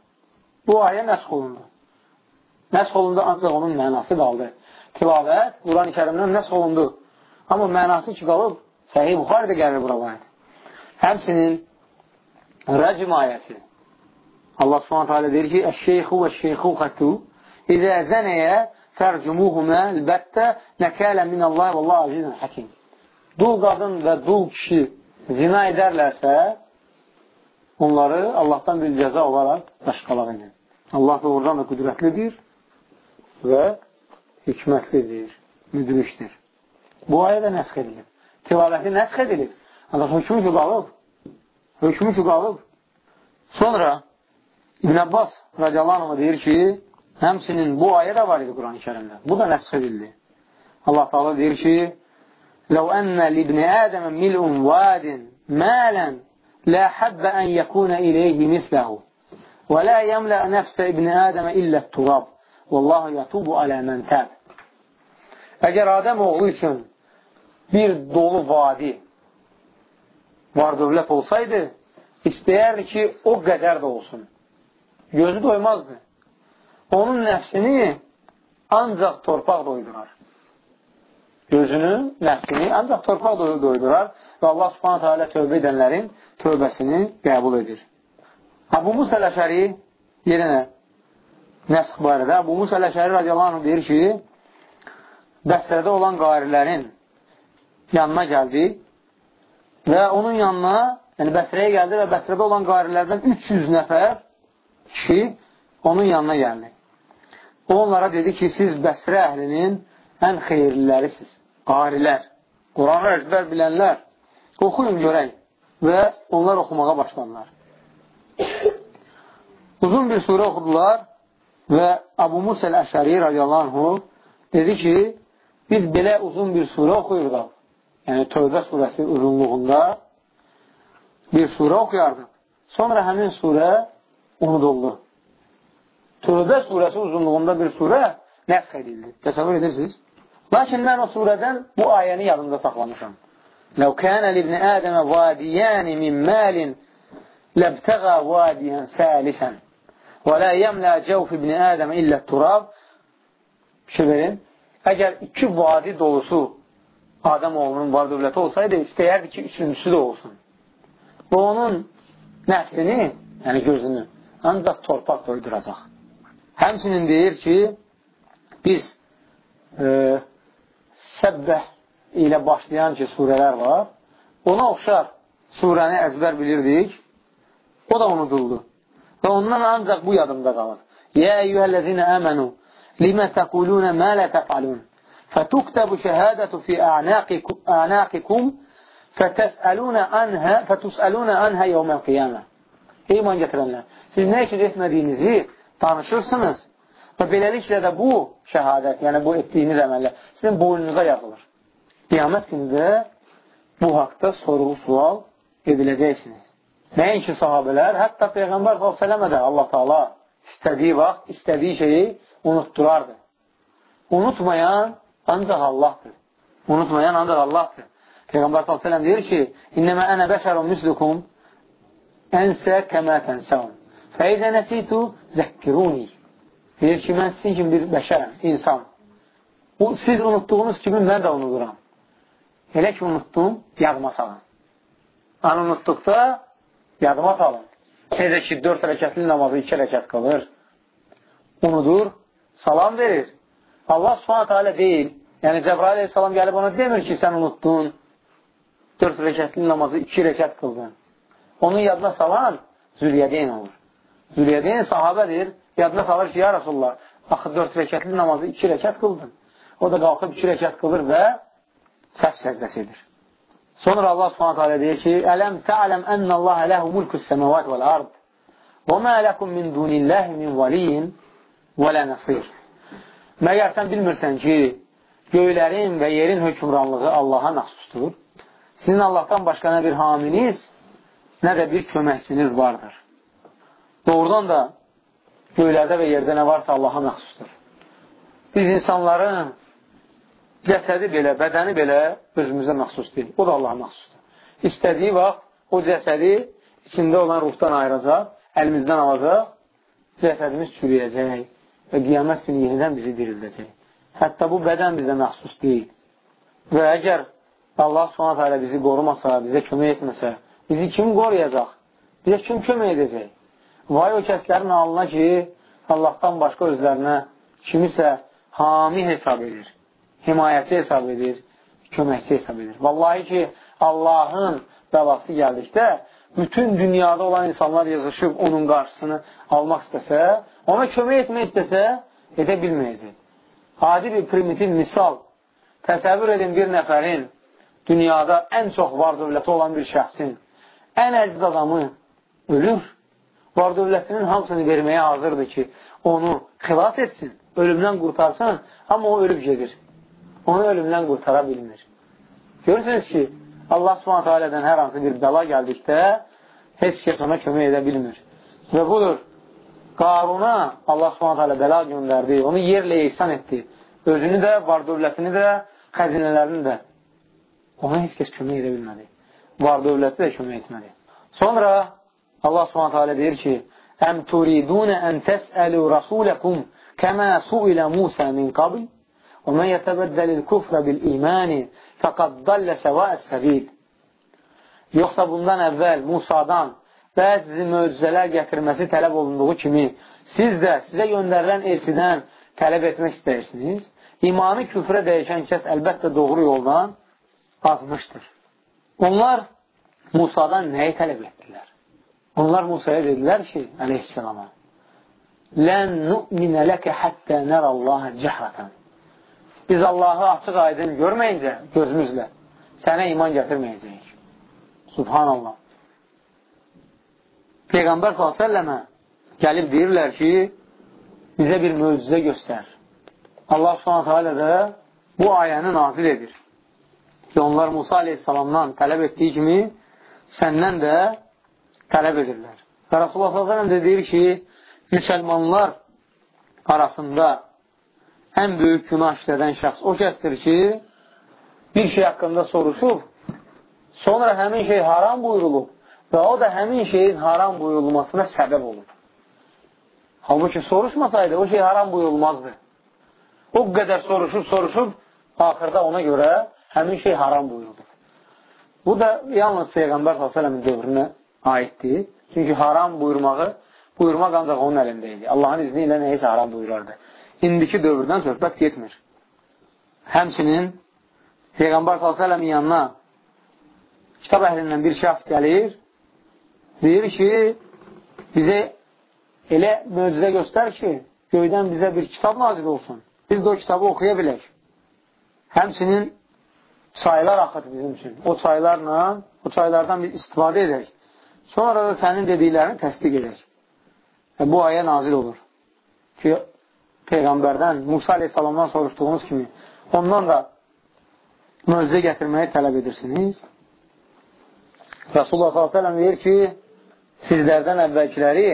Bu ayə nəsx olundu. Nəsx olundu, ancaq onun mənası qaldı. Tilavət Quran-ı kərimdən nəsx olundu. Amma mənası ki, qalıb, Səhih Buxarı da gəlir bura ayət. Həmsinin rəcm ayəsi. Allah subhanət hələ deyir ki, Əş-şeyxu və şeyxu xəttu İzə zənəyə fərcumuhumə əlbəttə nəkələ minəllah və Allah azizən həkim. Dul qadın və dul kişi zina edərlərsə, onları Allahdan bir cəza olaraq daşqalaq edir. Allah da oradan da qüdrətlidir və hikmətlidir, müdrikdir. Bu ayə də nəsx edilir. Tilaləti nəsx edilir. Ancaq hökmü ki qalıb. Hökmü ki qalıb. Sonra İbn Abbas radiyallahu anh deyir ki, Həmsinin bu ayə də var idi Quran-ı kərimdə. Bu da nəsx edildi. Allah Taala deyir ki: "Ləv ənə libni Ədəmə mil'un vadin malan la habba an yakuna ilayhi mislahu və la yamla nəfsə ibn Ədəmə illə turab. Vallahu yatubu alə men tab." Əgər Adəm oğlu üçün bir dolu vadi var dövlət olsaydı, istəyərdi ki, o qədər də olsun. Gözü doymazdı onun nəfsini ancaq torpaq doydurar. Gözünün nəfsini ancaq torpaq doydurar və Allah subhanətə alə tövbə edənlərin tövbəsini qəbul edir. Abu Musa Ləşəri yerinə nəsx barədə Abu Musa Ləşəri radiyallahu deyir ki, Bəsrədə olan qarilərin yanına gəldi və onun yanına, yəni Bəsrəyə gəldi və Bəsrədə olan qarilərdən 300 nəfər kişi onun yanına gəldi. O onlara dedi ki, siz Bəsrə əhlinin ən xeyirlilərisiz, qarilər, Quranı əzbər bilənlər, oxuyun görək və onlar oxumağa başladılar. Uzun bir surə oxudular və Abu Musəl Əşəri radiyallahu dedi ki, biz belə uzun bir surə oxuyurdaq. Yəni, Tövbə surəsi uzunluğunda bir surə oxuyardıq. Sonra həmin surə unuduldu. Tövbə surəsi uzunluğunda bir surə nəsx edildi. Təsəvvür edirsiniz? Lakin mən o surədən bu ayəni yadımda saxlamışam. Ləv kənə libni Ədəmə vadiyəni min məlin ləbtəğə vadiyən səlisən və lə yəmlə cəvf ibni Ədəmə illə turab şey verin, əgər iki vadi dolusu Adəm oğlunun var dövləti olsaydı, istəyərdi ki, üçüncüsü də olsun. Və onun nəfsini, yəni gözünü, ancaq torpaq doyduracaq. Həmçinin deyir ki, biz e, səbbəh ilə başlayan ki, surələr var, ona oxşar surəni əzbər bilirdik, o da unuduldu. Və ondan ancaq bu yadımda qalır. Yə eyyuhəl-ləzinə əmənu, limə təqulunə mə lə təqalun, fətuktəbu şəhədətu fi a'naqikum, fətəsəlunə anhə, fətüsəlunə anhə yevməl qiyamə. Ey iman gətirənlər, siz nə üçün etmədiyinizi danışırsınız və beləliklə də bu şəhadət, yəni bu etdiyiniz əməllər sizin boynunuza yazılır. Qiyamət günüdə bu haqda soruğu sual ediləcəksiniz. Nəinki sahabələr, hətta Peyğəmbər s.ə.və də Allah Taala istədiyi vaxt, istədiyi şeyi unutturardı. Unutmayan ancaq Allahdır. Unutmayan ancaq Allahdır. Peyğəmbər s.ə.v deyir ki, İnnəmə ənə bəşərun müslükum ənsə kəmə tənsəun. Fəizə nəsitu zəkkiruni. Deyir ki, mən sizin kimi bir bəşərəm, insan. Bu, siz unutduğunuz kimi mən də unuduram. Elə ki, unutdum, yadıma salın. An unutduqda yadıma salın. Necə ki, dörd rəkətli namazı iki rəkət qalır. Unudur, salam verir. Allah subhanətə alə deyil. Yəni, Cəbrail aleyhissalam gəlib ona demir ki, sən unutdun, dörd rəkətli namazı iki rəkət qıldın. Onun yadına salan Züliyədeyn olur. Züliyədeyn sahabədir, yadına salır ki, ya Rasulullah, axı dörd rəkətli namazı iki rəkət qıldın. O da qalxıb iki rəkət qılır və səhv səzdəsidir. Sonra Allah subhanət hələ deyir ki, Ələm tə'ələm ənəlləhə ləhu mulkus səməvat vəl-ard və mə ləkum min dunilləhi min valiyin və lə nəsir. Məgər sən bilmirsən ki, göylərin və yerin hökmranlığı Allaha məxsusdur. Sizin Allahdan başqa nə bir haminiz, nə də bir köməkçiniz vardır. Doğrudan da göylərdə və yerdə nə varsa Allaha məxsusdur. Biz insanların cəsədi belə, bədəni belə özümüzə məxsus deyil. O da Allaha məxsusdur. İstədiyi vaxt o cəsədi içində olan ruhdan ayıracaq, əlimizdən alacaq, cəsədimiz çürüyəcək və qiyamət günü yenidən bizi dirildəcək. Hətta bu bədən bizə məxsus deyil. Və əgər Allah subhanət hələ bizi qorumasa, bizə kömək etməsə, bizi kim qoruyacaq? Bizə kim kömək edəcək? Vay o kəslərin alına ki, Allahdan başqa özlərinə kimisə hami hesab edir, himayəçi hesab edir, köməkçi hesab edir. Vallahi ki, Allahın bəlası gəldikdə, bütün dünyada olan insanlar yazışıb onun qarşısını almaq istəsə, ona kömək etmək istəsə, edə bilməyəcək. Adi bir primitiv misal, təsəvvür edin bir nəfərin dünyada ən çox var dövləti olan bir şəxsin ən əziz adamı ölür, var dövlətinin hamısını verməyə hazırdır ki, onu xilas etsin, ölümdən qurtarsın, amma o ölüb gedir. Onu ölümdən qurtara bilmir. Görürsünüz ki, Allah subhanətə alədən hər hansı bir bəla gəldikdə heç kəs ona kömək edə bilmir. Və budur, Qaruna Allah subhanətə alə bəla göndərdi, onu yerlə ihsan etdi. Özünü də, var dövlətini də, xəzinələrini də. Ona heç kəs kömək edə bilmədi. Var dövləti də kömək etmədi. Sonra Allah subhanətə alə deyir ki, Əm turidunə ən təsəlu rasuləkum kəmə suilə Musə min qabl və mən yətəbəddəlil küfrə bil imani fəqad dallə səvəəs səbil. Yoxsa bundan əvvəl Musadan bəzi möcüzələr gətirməsi tələb olunduğu kimi siz də sizə göndərilən elçidən tələb etmək istəyirsiniz. İmanı küfrə dəyişən kəs əlbəttə doğru yoldan azmışdır. Onlar Musadan nəyi tələb etdilər? Onlar Musaya dedilər ki, əleyhissalama, Lən nu'minə ləkə həttə nərəllahə cəhrətən. Biz Allahı açıq aydın görməyincə, gözümüzlə, sənə iman gətirməyəcəyik. Subhanallah. Peyğəmbər s.ə.və gəlib deyirlər ki, bizə bir möcüzə göstər. Allah s.ə.və də bu ayəni nazil edir. Ki, onlar Musa aleyhissalamdan tələb etdiyi kimi səndən də tələb edirlər. Və Rasulullah s.ə.v də deyir ki, müsəlmanlar arasında ən böyük günah işlədən şəxs o kəsdir ki, bir şey haqqında soruşub, sonra həmin şey haram buyurulub və o da həmin şeyin haram buyurulmasına səbəb olub. Halbuki soruşmasaydı, o şey haram buyurulmazdı. O qədər soruşub, soruşub, axırda ona görə həmin şey haram buyuruldu. Bu da yalnız Peyğəmbər s.ə.v-in dövrünə aiddir. Çünki haram buyurmağı, buyurmaq ancaq onun əlində idi. Allahın izni ilə nəyisə haram buyurardı. İndiki dövrdən söhbət getmir. Həmçinin Peyğəmbər s.ə.v-in yanına kitab əhlindən bir şəxs gəlir, deyir ki, bizə elə möcüzə göstər ki, göydən bizə bir kitab nazil olsun. Biz də o kitabı oxuya bilək. Həmçinin çaylar axıt bizim üçün. O çaylarla, o çaylardan biz istifadə edək. Sonra da sənin dediklərini təsdiq edək. Və bu ayə nazil olur. Ki, Peyğəmbərdən, Musa aleyhissalamdan soruşduğunuz kimi, ondan da möcüzə gətirməyi tələb edirsiniz. Rasulullah s.ə.v deyir ki, sizlərdən əvvəlkiləri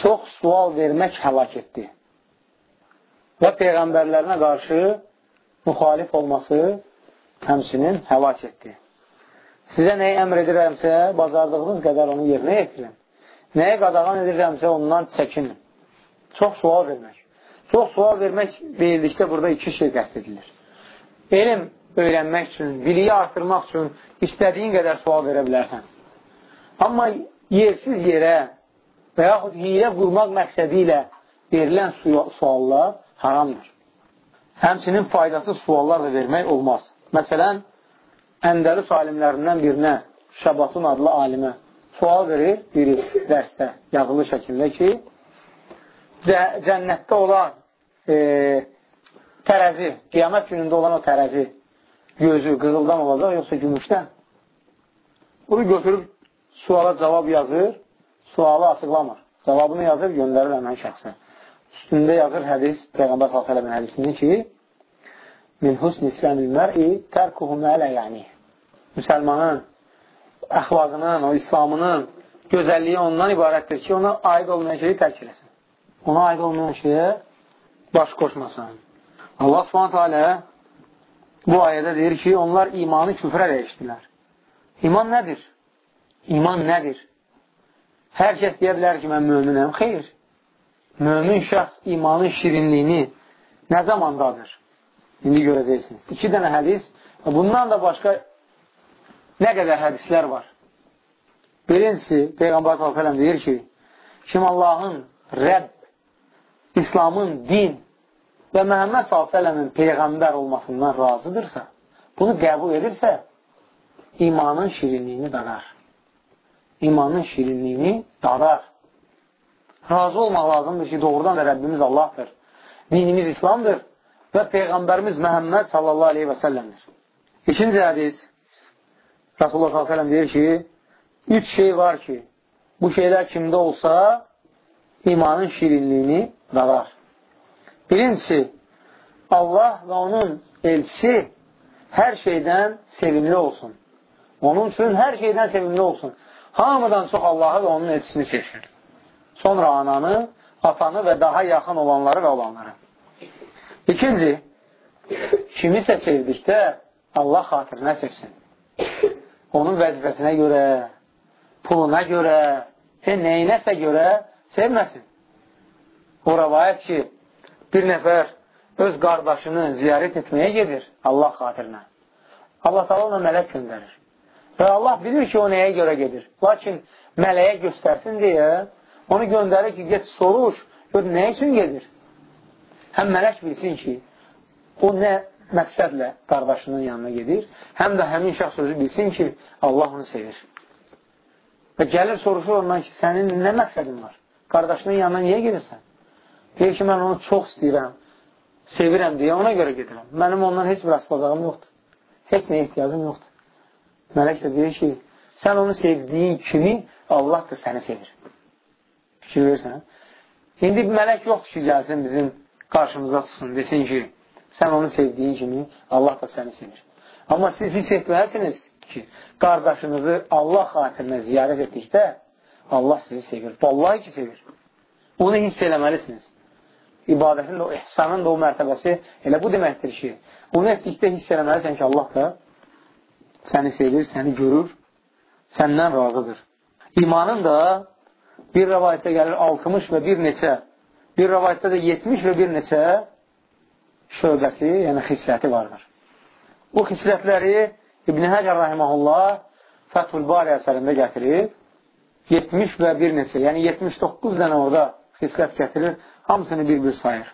çox sual vermək həlak etdi. Və Peyğəmbərlərinə qarşı müxalif olması həmsinin həlak etdi. Sizə nəyi əmr edirəmsə, bazardığınız qədər onu yerinə yetirin. Nəyə qadağan edirəmsə, ondan çəkinin. Çox sual vermək. Çox sual vermək deyildikdə burada iki şey qəst edilir. Elm öyrənmək üçün, biliyi artırmaq üçün istədiyin qədər sual verə bilərsən. Amma yersiz yerə və yaxud hilə qurmaq məqsədi ilə verilən suallar haramdır. Həmçinin faydasız suallar da vermək olmaz. Məsələn, Əndəlus alimlərindən birinə, Şəbatun adlı alimə sual verir biri dərsdə, yazılı şəkildə ki, cənnətdə olan e, tərəzi, qiyamət günündə olan o tərəzi gözü qızıldan olacaq, yoxsa gümüşdən? Bunu götürüb suala cavab yazır, sualı açıqlamır. Cavabını yazır, göndərir həmən şəxsə. Üstündə yazır hədis, Peyğəmbər s.ə.v-in hədisində ki, min husn İslamil mər'i tərkuhu mələ yəni. Müsəlmanın əxlaqının, o İslamının gözəlliyi ondan ibarətdir ki, ona aid olmayan şeyi tərk eləsin. Ona aid olmayan şeyə baş qoşmasın. Allah subhanətə alə bu ayədə deyir ki, onlar imanı küfrə dəyişdilər. İman nədir? İman nədir? Hər kəs deyə bilər ki, mən möminəm. Xeyr. Mömin şəxs imanın şirinliyini nə zamandadır? İndi görəcəksiniz. İki dənə hədis, bundan da başqa nə qədər hədislər var. Birincisi, Peyğəmbər s.ə.v deyir ki, kim Allahın Rəbb, İslamın din və Məhəmməd s.ə.v-in Peyğəmbər olmasından razıdırsa, bunu qəbul edirsə, imanın şirinliyini dadar. İmanın şirinliyini dadar. Razı olmaq lazımdır ki, doğrudan da Rəbbimiz Allahdır. Dinimiz İslamdır və Peyğəmbərimiz Məhəmməd sallallahu aleyhi və səlləmdir. İkinci hədis, Rasulullah sallallahu aleyhi və səlləm deyir ki, üç şey var ki, bu şeylər kimdə olsa, imanın şirinliyini dalar. Birincisi, Allah və onun elçisi hər şeydən sevimli olsun. Onun üçün hər şeydən sevimli olsun. Hamıdan çox Allahı və onun elçisini seçir. Sonra ananı, atanı və daha yaxın olanları və olanları. İkinci, kimisə sevdikdə Allah xatirinə sevsin. Onun vəzifəsinə görə, puluna görə, e, neyinəsə görə sevməsin. O rəvayət ki, bir nəfər öz qardaşını ziyarət etməyə gedir Allah xatirinə. Allah taala ona mələk göndərir. Və Allah bilir ki, o nəyə görə gedir. Lakin mələyə göstərsin deyə onu göndərir ki, get soruş, gör nə üçün gedir. Həm mələk bilsin ki, o nə məqsədlə qardaşının yanına gedir, həm də həmin şəxs özü bilsin ki, Allah onu sevir. Və gəlir soruşur ondan ki, sənin nə məqsədin var? Qardaşının yanına niyə gedirsən? Deyir ki, mən onu çox istəyirəm, sevirəm deyə ona görə gedirəm. Mənim ondan heç bir asılacağım yoxdur. Heç nə ehtiyacım yoxdur. Mələk də deyir ki, sən onu sevdiyin kimi Allah da səni sevir. Fikir verirsən. İndi mələk yoxdur ki, gəlsin bizim qarşımıza tutsun, desin ki, sən onu sevdiyin kimi Allah da səni sevir. Amma siz hiss etməlisiniz ki, qardaşınızı Allah xatirinə ziyarət etdikdə Allah sizi sevir. Vallahi ki, sevir. Onu hiss eləməlisiniz. ibadətin də ihsanın da o mərtəbəsi elə bu deməkdir ki, bunu etdikdə hiss eləməlisən ki, Allah da səni sevir, səni görür, səndən razıdır. İmanın da bir rəvayətdə gəlir 60 və bir neçə, bir rəvayətdə də 70 və bir neçə şöbəsi, yəni xissiyyəti vardır. Bu xissiyyətləri İbn Həcər Rahiməhullah Fəthul Bari əsərində gətirib, 70 və bir neçə, yəni 79 dənə orada xislət gətirir, hamısını bir-bir sayır.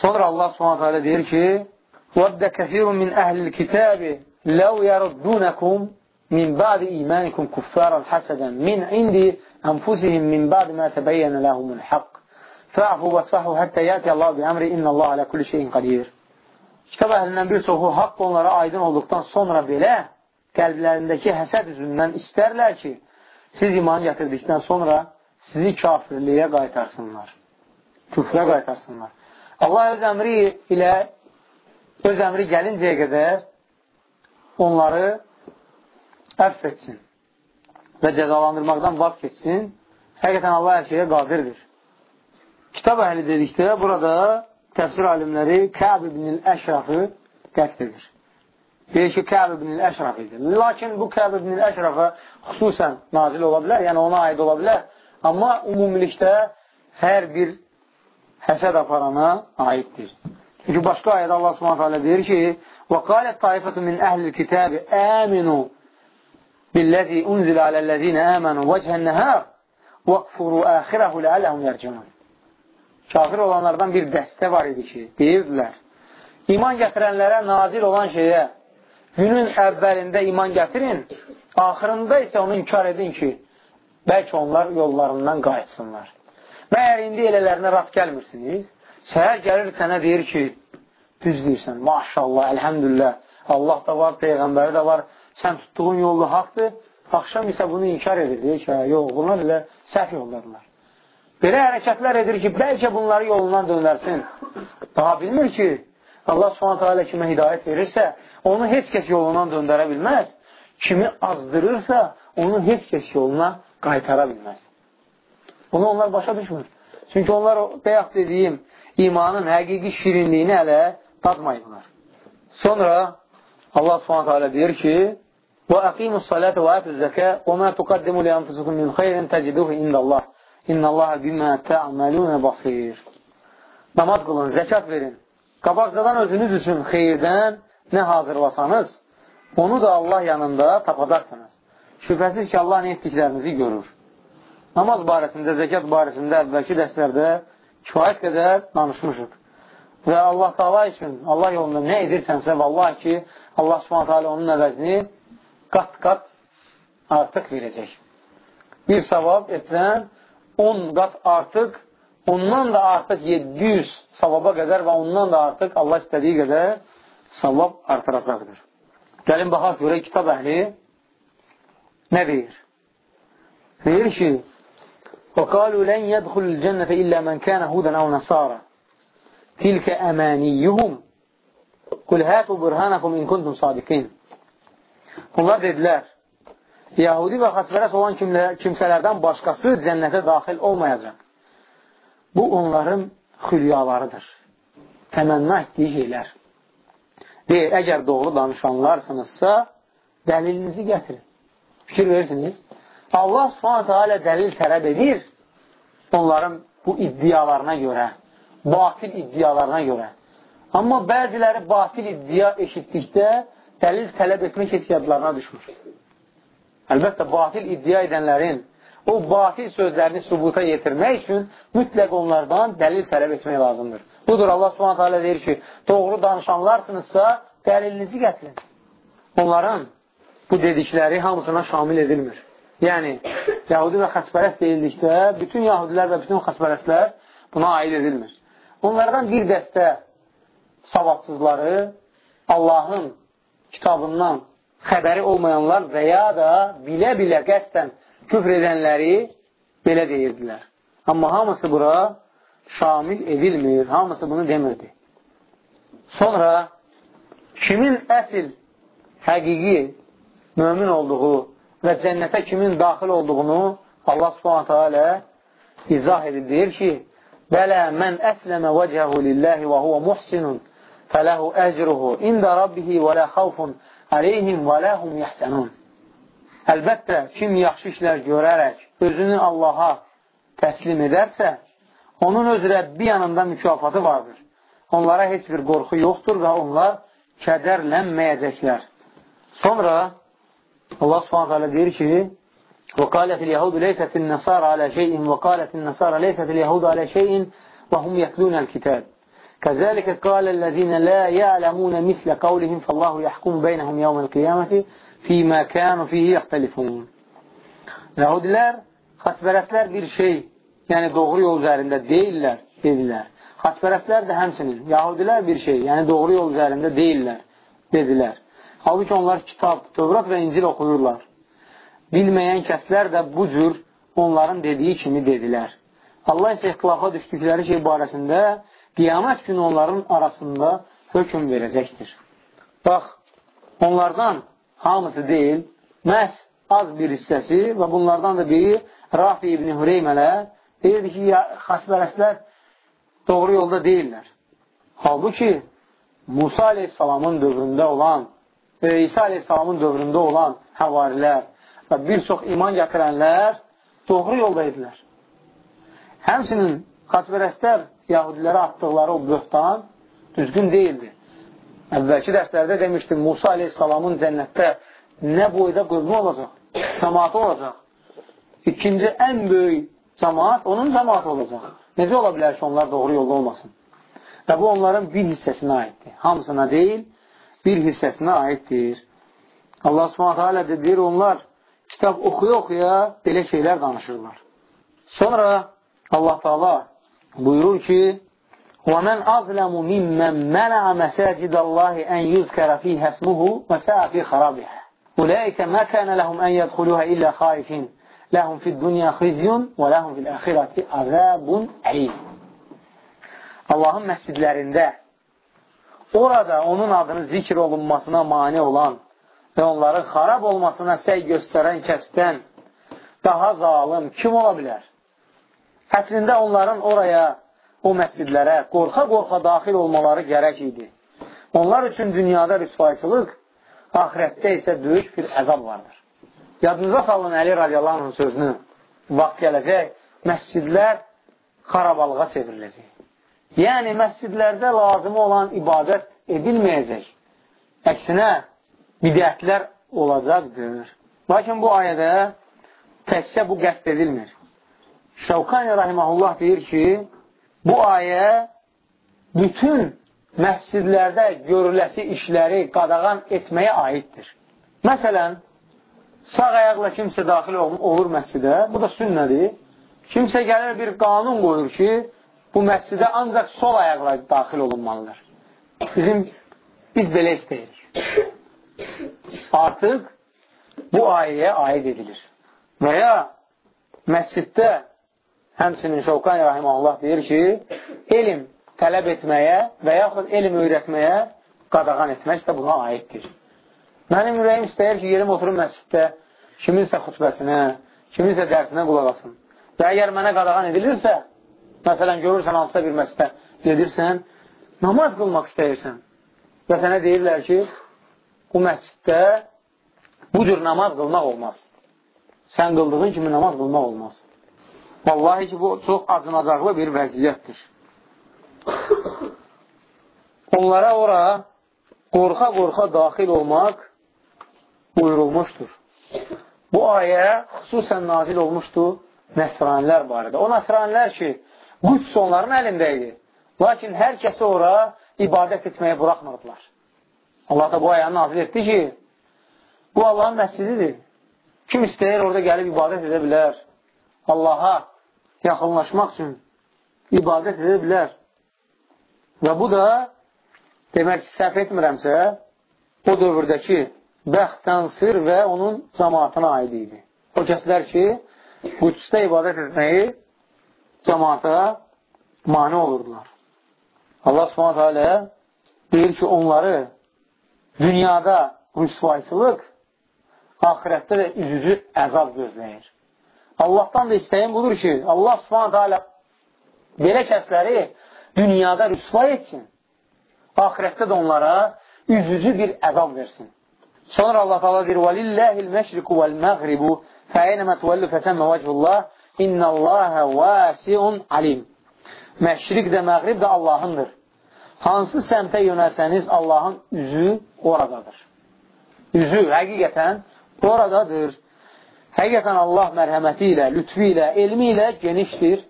Sonra Allah subhanətə alə deyir ki, وَدَّ كَثِيرٌ مِنْ أَهْلِ الْكِتَابِ لَوْ يَرُدُّونَكُمْ مِنْ بَعْدِ إِيمَانِكُمْ كُفَّارًا حَسَدًا مِنْ عِنْدِ أَنْفُسِهِمْ مِنْ بَعْدِ مَا تَبَيَّنَ لَهُمُ الْحَقِّ Fəhu və səhhu həttə yəti Allah bi əmri inna Allah alə kulli şeyin qadir. Kitab əhlindən bir çoxu haqq onlara aydın olduqdan sonra belə qəlblərindəki həsəd üzündən istərlər ki, siz imanı gətirdikdən sonra sizi kafirliyə qaytarsınlar, küfrə qaytarsınlar. Allah öz əmri ilə öz əmri gəlincəyə qədər onları əff etsin və cəzalandırmaqdan vaz keçsin. Həqiqətən Allah hər şeyə qadirdir Kitab əhli dedikdə burada təfsir alimləri Kəb ibn-i Əşrafı qəst edir. Deyir ki, Kəb ibn-i Əşraf idi. Lakin bu Kəb ibn-i Əşrafa xüsusən nazil ola bilər, yəni ona aid ola bilər. Amma umumilikdə hər bir həsəd aparana aiddir. Çünki başqa ayədə Allah subhanət hələ deyir ki, وَقَالَتْ طَائِفَةٌ مِنْ أَهْلِ الْكِتَابِ آمِنُوا بِالَّذِي أُنْزِلَ عَلَى الَّذِينَ آمَنُوا وَجْهَ النَّهَارِ وَقْفُرُوا آخِرَهُ لَعَلَهُمْ يَرْجِمُونَ Kafir olanlardan bir dəstə var idi ki, deyirdilər, iman gətirənlərə nazil olan şeyə günün əvvəlində iman gətirin, axırında isə onu inkar edin ki, bəlkə onlar yollarından qayıtsınlar. Məyər indi elələrinə rast gəlmirsiniz, səhər gəlir sənə deyir ki, düz deyirsən, maşallah, əlhəmdülillah, Allah da var, Peyğəmbəri də var, sən tutduğun yolda haqdır, axşam isə bunu inkar edir, deyir ki, yox, bunlar elə səhv yoldadırlar. Belə hərəkətlər edir ki, bəlkə bunları yolundan döndərsin. Daha bilmir ki, Allah subhanətə alə kimə hidayət verirsə, onu heç kəs yolundan döndərə bilməz. Kimi azdırırsa, onu heç kəs yoluna qaytara bilməz. Bunu onlar başa düşmür. Çünki onlar bayaq dediyim imanın həqiqi şirinliyini hələ dadmayıblar. Sonra Allah subhanətə alə deyir ki, وَأَقِيمُ الصَّلَاةَ وَآتُ الزَّكَاءَ وَمَا تُقَدِّمُوا لِأَنفُسِكُم مِّنْ خَيْرٍ تَجِدُوهُ عِندَ اللَّهِ İnnallaha bimə tə'məlunə basir. Namaz qılın, zəkat verin. Qabaqcadan özünüz üçün xeyirdən nə hazırlasanız, onu da Allah yanında tapacaqsınız. Şübhəsiz ki, Allah nə etdiklərinizi görür. Namaz barəsində, zəkat barəsində əvvəlki dərslərdə kifayət qədər danışmışıq. Və Allah Taala üçün, Allah yolunda nə edirsənsə, vallahi ki, Allah Subhanahu taala onun əvəzini qat-qat artıq verəcək. Bir savab etsən, 10 qat artıq ondan da artıq 700 savaba qədər və ondan da artıq Allah istədiyi qədər savab artıracaqdır. Gəlin, baxaq görək, kitab əhli nə deyir? Deyir ki, وَقَالُوا لَنْ يَدْخُلُ الْجَنَّةَ إِلَّا مَنْ كَانَ هُودًا أَوْ نَصَارًا تِلْكَ أَمَانِيُّهُمْ قُلْ هَاتُوا بُرْهَانَكُمْ إِنْ كُنْتُمْ صَادِقِينَ Onlar dedilər, Yahudi və xatfərəs olan kimsələrdən başqası cənnətə daxil olmayacaq. Bu onların xülyalarıdır. Təmənna etdiyi şeylər. Deyir, əgər doğru danışanlarsınızsa, dəlilinizi gətirin. Fikir verirsiniz. Allah subhanətə alə dəlil tələb edir onların bu iddialarına görə, batil iddialarına görə. Amma bəziləri batil iddia eşitdikdə dəlil tələb etmək heç yadlarına düşmür. Əlbəttə, batil iddia edənlərin o batil sözlərini sübuta yetirmək üçün mütləq onlardan dəlil tələb etmək lazımdır. Budur, Allah alə deyir ki, doğru danışanlarsınızsa, dəlilinizi gətirin. Onların bu dedikləri hamısına şamil edilmir. Yəni, Yahudi və xəsbərəst deyildikdə, bütün Yahudilər və bütün xəsbərəstlər buna aid edilmir. Onlardan bir dəstə savabsızları Allahın kitabından xəbəri olmayanlar və ya da bilə-bilə qəsdən küfr edənləri belə deyirdilər. Amma hamısı bura şamil edilmir, hamısı bunu demirdi. Sonra kimin əsl, həqiqi mömin olduğu və cənnətə kimin daxil olduğunu Allah subhanətə alə izah edir. Deyir ki, Bələ mən əsləmə vəcəhu lilləhi və huvə muhsinun fələhu əcruhu ində rabbihi və lə xavfun əleyhim və ləhum yəhsənun. Əlbəttə, kim yaxşı işlər görərək özünü Allaha təslim edərsə, onun öz Rəbbi yanında mükafatı vardır. Onlara heç bir qorxu yoxdur və onlar kədərlənməyəcəklər. Sonra Allah subhanət hələ deyir ki, وقالت اليهود ليست النصارى على شيء وقالت النصارى ليست اليهود على شيء وهم يتلون الكتاب كذلك قال الذين لا يعلمون مثل قولهم فالله يحكم بينهم يوم القيامة فيما كانوا فيه يختلفون Yahudilər, xaspərəslər bir şey, yəni doğru yol üzərində deyirlər, dedilər. Xaspərəslər də həmsinin, Yahudilər bir şey, yəni doğru yol üzərində deyirlər, dedilər. Halbuki onlar kitab, Tövrat və İncil oxuyurlar. Bilməyən kəslər də bu cür onların dediyi kimi dedilər. Allah isə ixtilafa düşdükləri şey barəsində qiyamət günü onların arasında hökum verəcəkdir. Bax, onlardan hamısı deyil, məhz az bir hissəsi və bunlardan da biri Rafi ibn Hüreymələ deyirdi ki, xaçbərəslər doğru yolda deyirlər. Halbuki Musa aleyhissalamın dövründə olan və İsa aleyhissalamın dövründə olan həvarilər və bir çox iman gətirənlər doğru yolda idilər. Həmsinin xaçbərəstlər yahudilərə atdıqları o böhtan düzgün deyildi. Əvvəlki dərslərdə demişdim, Musa aleyhissalamın cənnətdə nə boyda qövmü olacaq, cəmatı olacaq. İkinci ən böyük cəmat onun cəmatı olacaq. Necə ola bilər ki, onlar doğru yolda olmasın? Və bu onların bir hissəsinə aiddir. Hamısına deyil, bir hissəsinə aiddir. Allah subhanətə alə deyir, onlar kitab oxuya-oxuya belə şeylər danışırlar. Sonra Allah Taala buyurur ki: "Və men azlamu mimmen mana'a masacidallahi an yuzkara fiha ismuhu və sa'a fi xarabiha. Ulaika ma kana lahum an yadkhuluha illa khaifin. Lahum fid dunya khizyun və lahum fil ahireti azabun alim." Allahın məscidlərində orada onun adının zikr olunmasına mane olan və onların xarab olmasına səy göstərən kəsdən daha zalım kim ola bilər? Əslində onların oraya, o məscidlərə qorxa-qorxa daxil olmaları gərək idi. Onlar üçün dünyada rüsvayçılıq, ahirətdə isə böyük bir əzab vardır. Yadınıza salın Əli radiyallahu sözünü, vaxt gələcək, məscidlər xarabalığa çevriləcək. Yəni, məscidlərdə lazım olan ibadət edilməyəcək. Əksinə, bidətlər olacaqdır. Lakin bu ayədə təkcə bu qəst edilmir. Şəvkani rahiməhullah deyir ki, bu ayə bütün məscidlərdə görüləsi işləri qadağan etməyə aiddir. Məsələn, sağ ayaqla kimsə daxil olur məscidə, bu da sünnədir. Kimsə gəlir bir qanun qoyur ki, bu məscidə ancaq sol ayaqla daxil olunmalıdır. Bizim, biz belə istəyirik artıq bu ayəyə aid edilir. Və ya məsciddə həmsinin Şovqani Rahiməllah deyir ki, elm tələb etməyə və yaxud elm öyrətməyə qadağan etmək də buna aiddir. Mənim ürəyim istəyir ki, yerim oturum məsciddə kiminsə xütbəsinə, kiminsə dərsinə qulaq asın. Və əgər mənə qadağan edilirsə, məsələn, görürsən hansısa bir məsciddə gedirsən, namaz qılmaq istəyirsən və sənə deyirlər ki, bu məsciddə bu cür namaz qılmaq olmaz. Sən qıldığın kimi namaz qılmaq olmaz. Vallahi ki, bu çox acınacaqlı bir vəziyyətdir. Onlara ora qorxa-qorxa daxil olmaq buyurulmuşdur. Bu ayə xüsusən nazil olmuşdur nəsranilər barədə. O nəsranilər ki, qüds onların əlində idi. Lakin hər kəsi ora ibadət etməyə buraxmırdılar. Allah da bu ayəni nazil etdi ki, bu Allahın məscididir. Kim istəyir, orada gəlib ibadət edə bilər. Allaha yaxınlaşmaq üçün ibadət edə bilər. Və bu da, demək ki, səhv etmirəmsə, o dövrdəki bəxt, tənsir və onun cəmatına aid idi. O kəslər ki, Qüdsdə ibadət etməyi cəmaata mani olurdular. Allah subhanətə alə deyir ki, onları dünyada rüsvayçılıq, ahirətdə də üzücü əzab gözləyir. Allahdan da istəyim budur ki, Allah subhanətə alə Belə kəsləri dünyada rüsva etsin, ahirətdə də onlara üzücü bir əzab versin. Sonra Allah Taala deyir: "Velillahil məşriqu vel məğribu fəynəmə tuvallu fəsəmmə vəchullah innallaha vasiun alim." Məşriq də, məğrib də Allahındır. Hansı səmtə yönəlsəniz, Allahın üzü oradadır. Üzü həqiqətən oradadır. Həqiqətən Allah mərhəməti ilə, lütfi ilə, elmi ilə genişdir,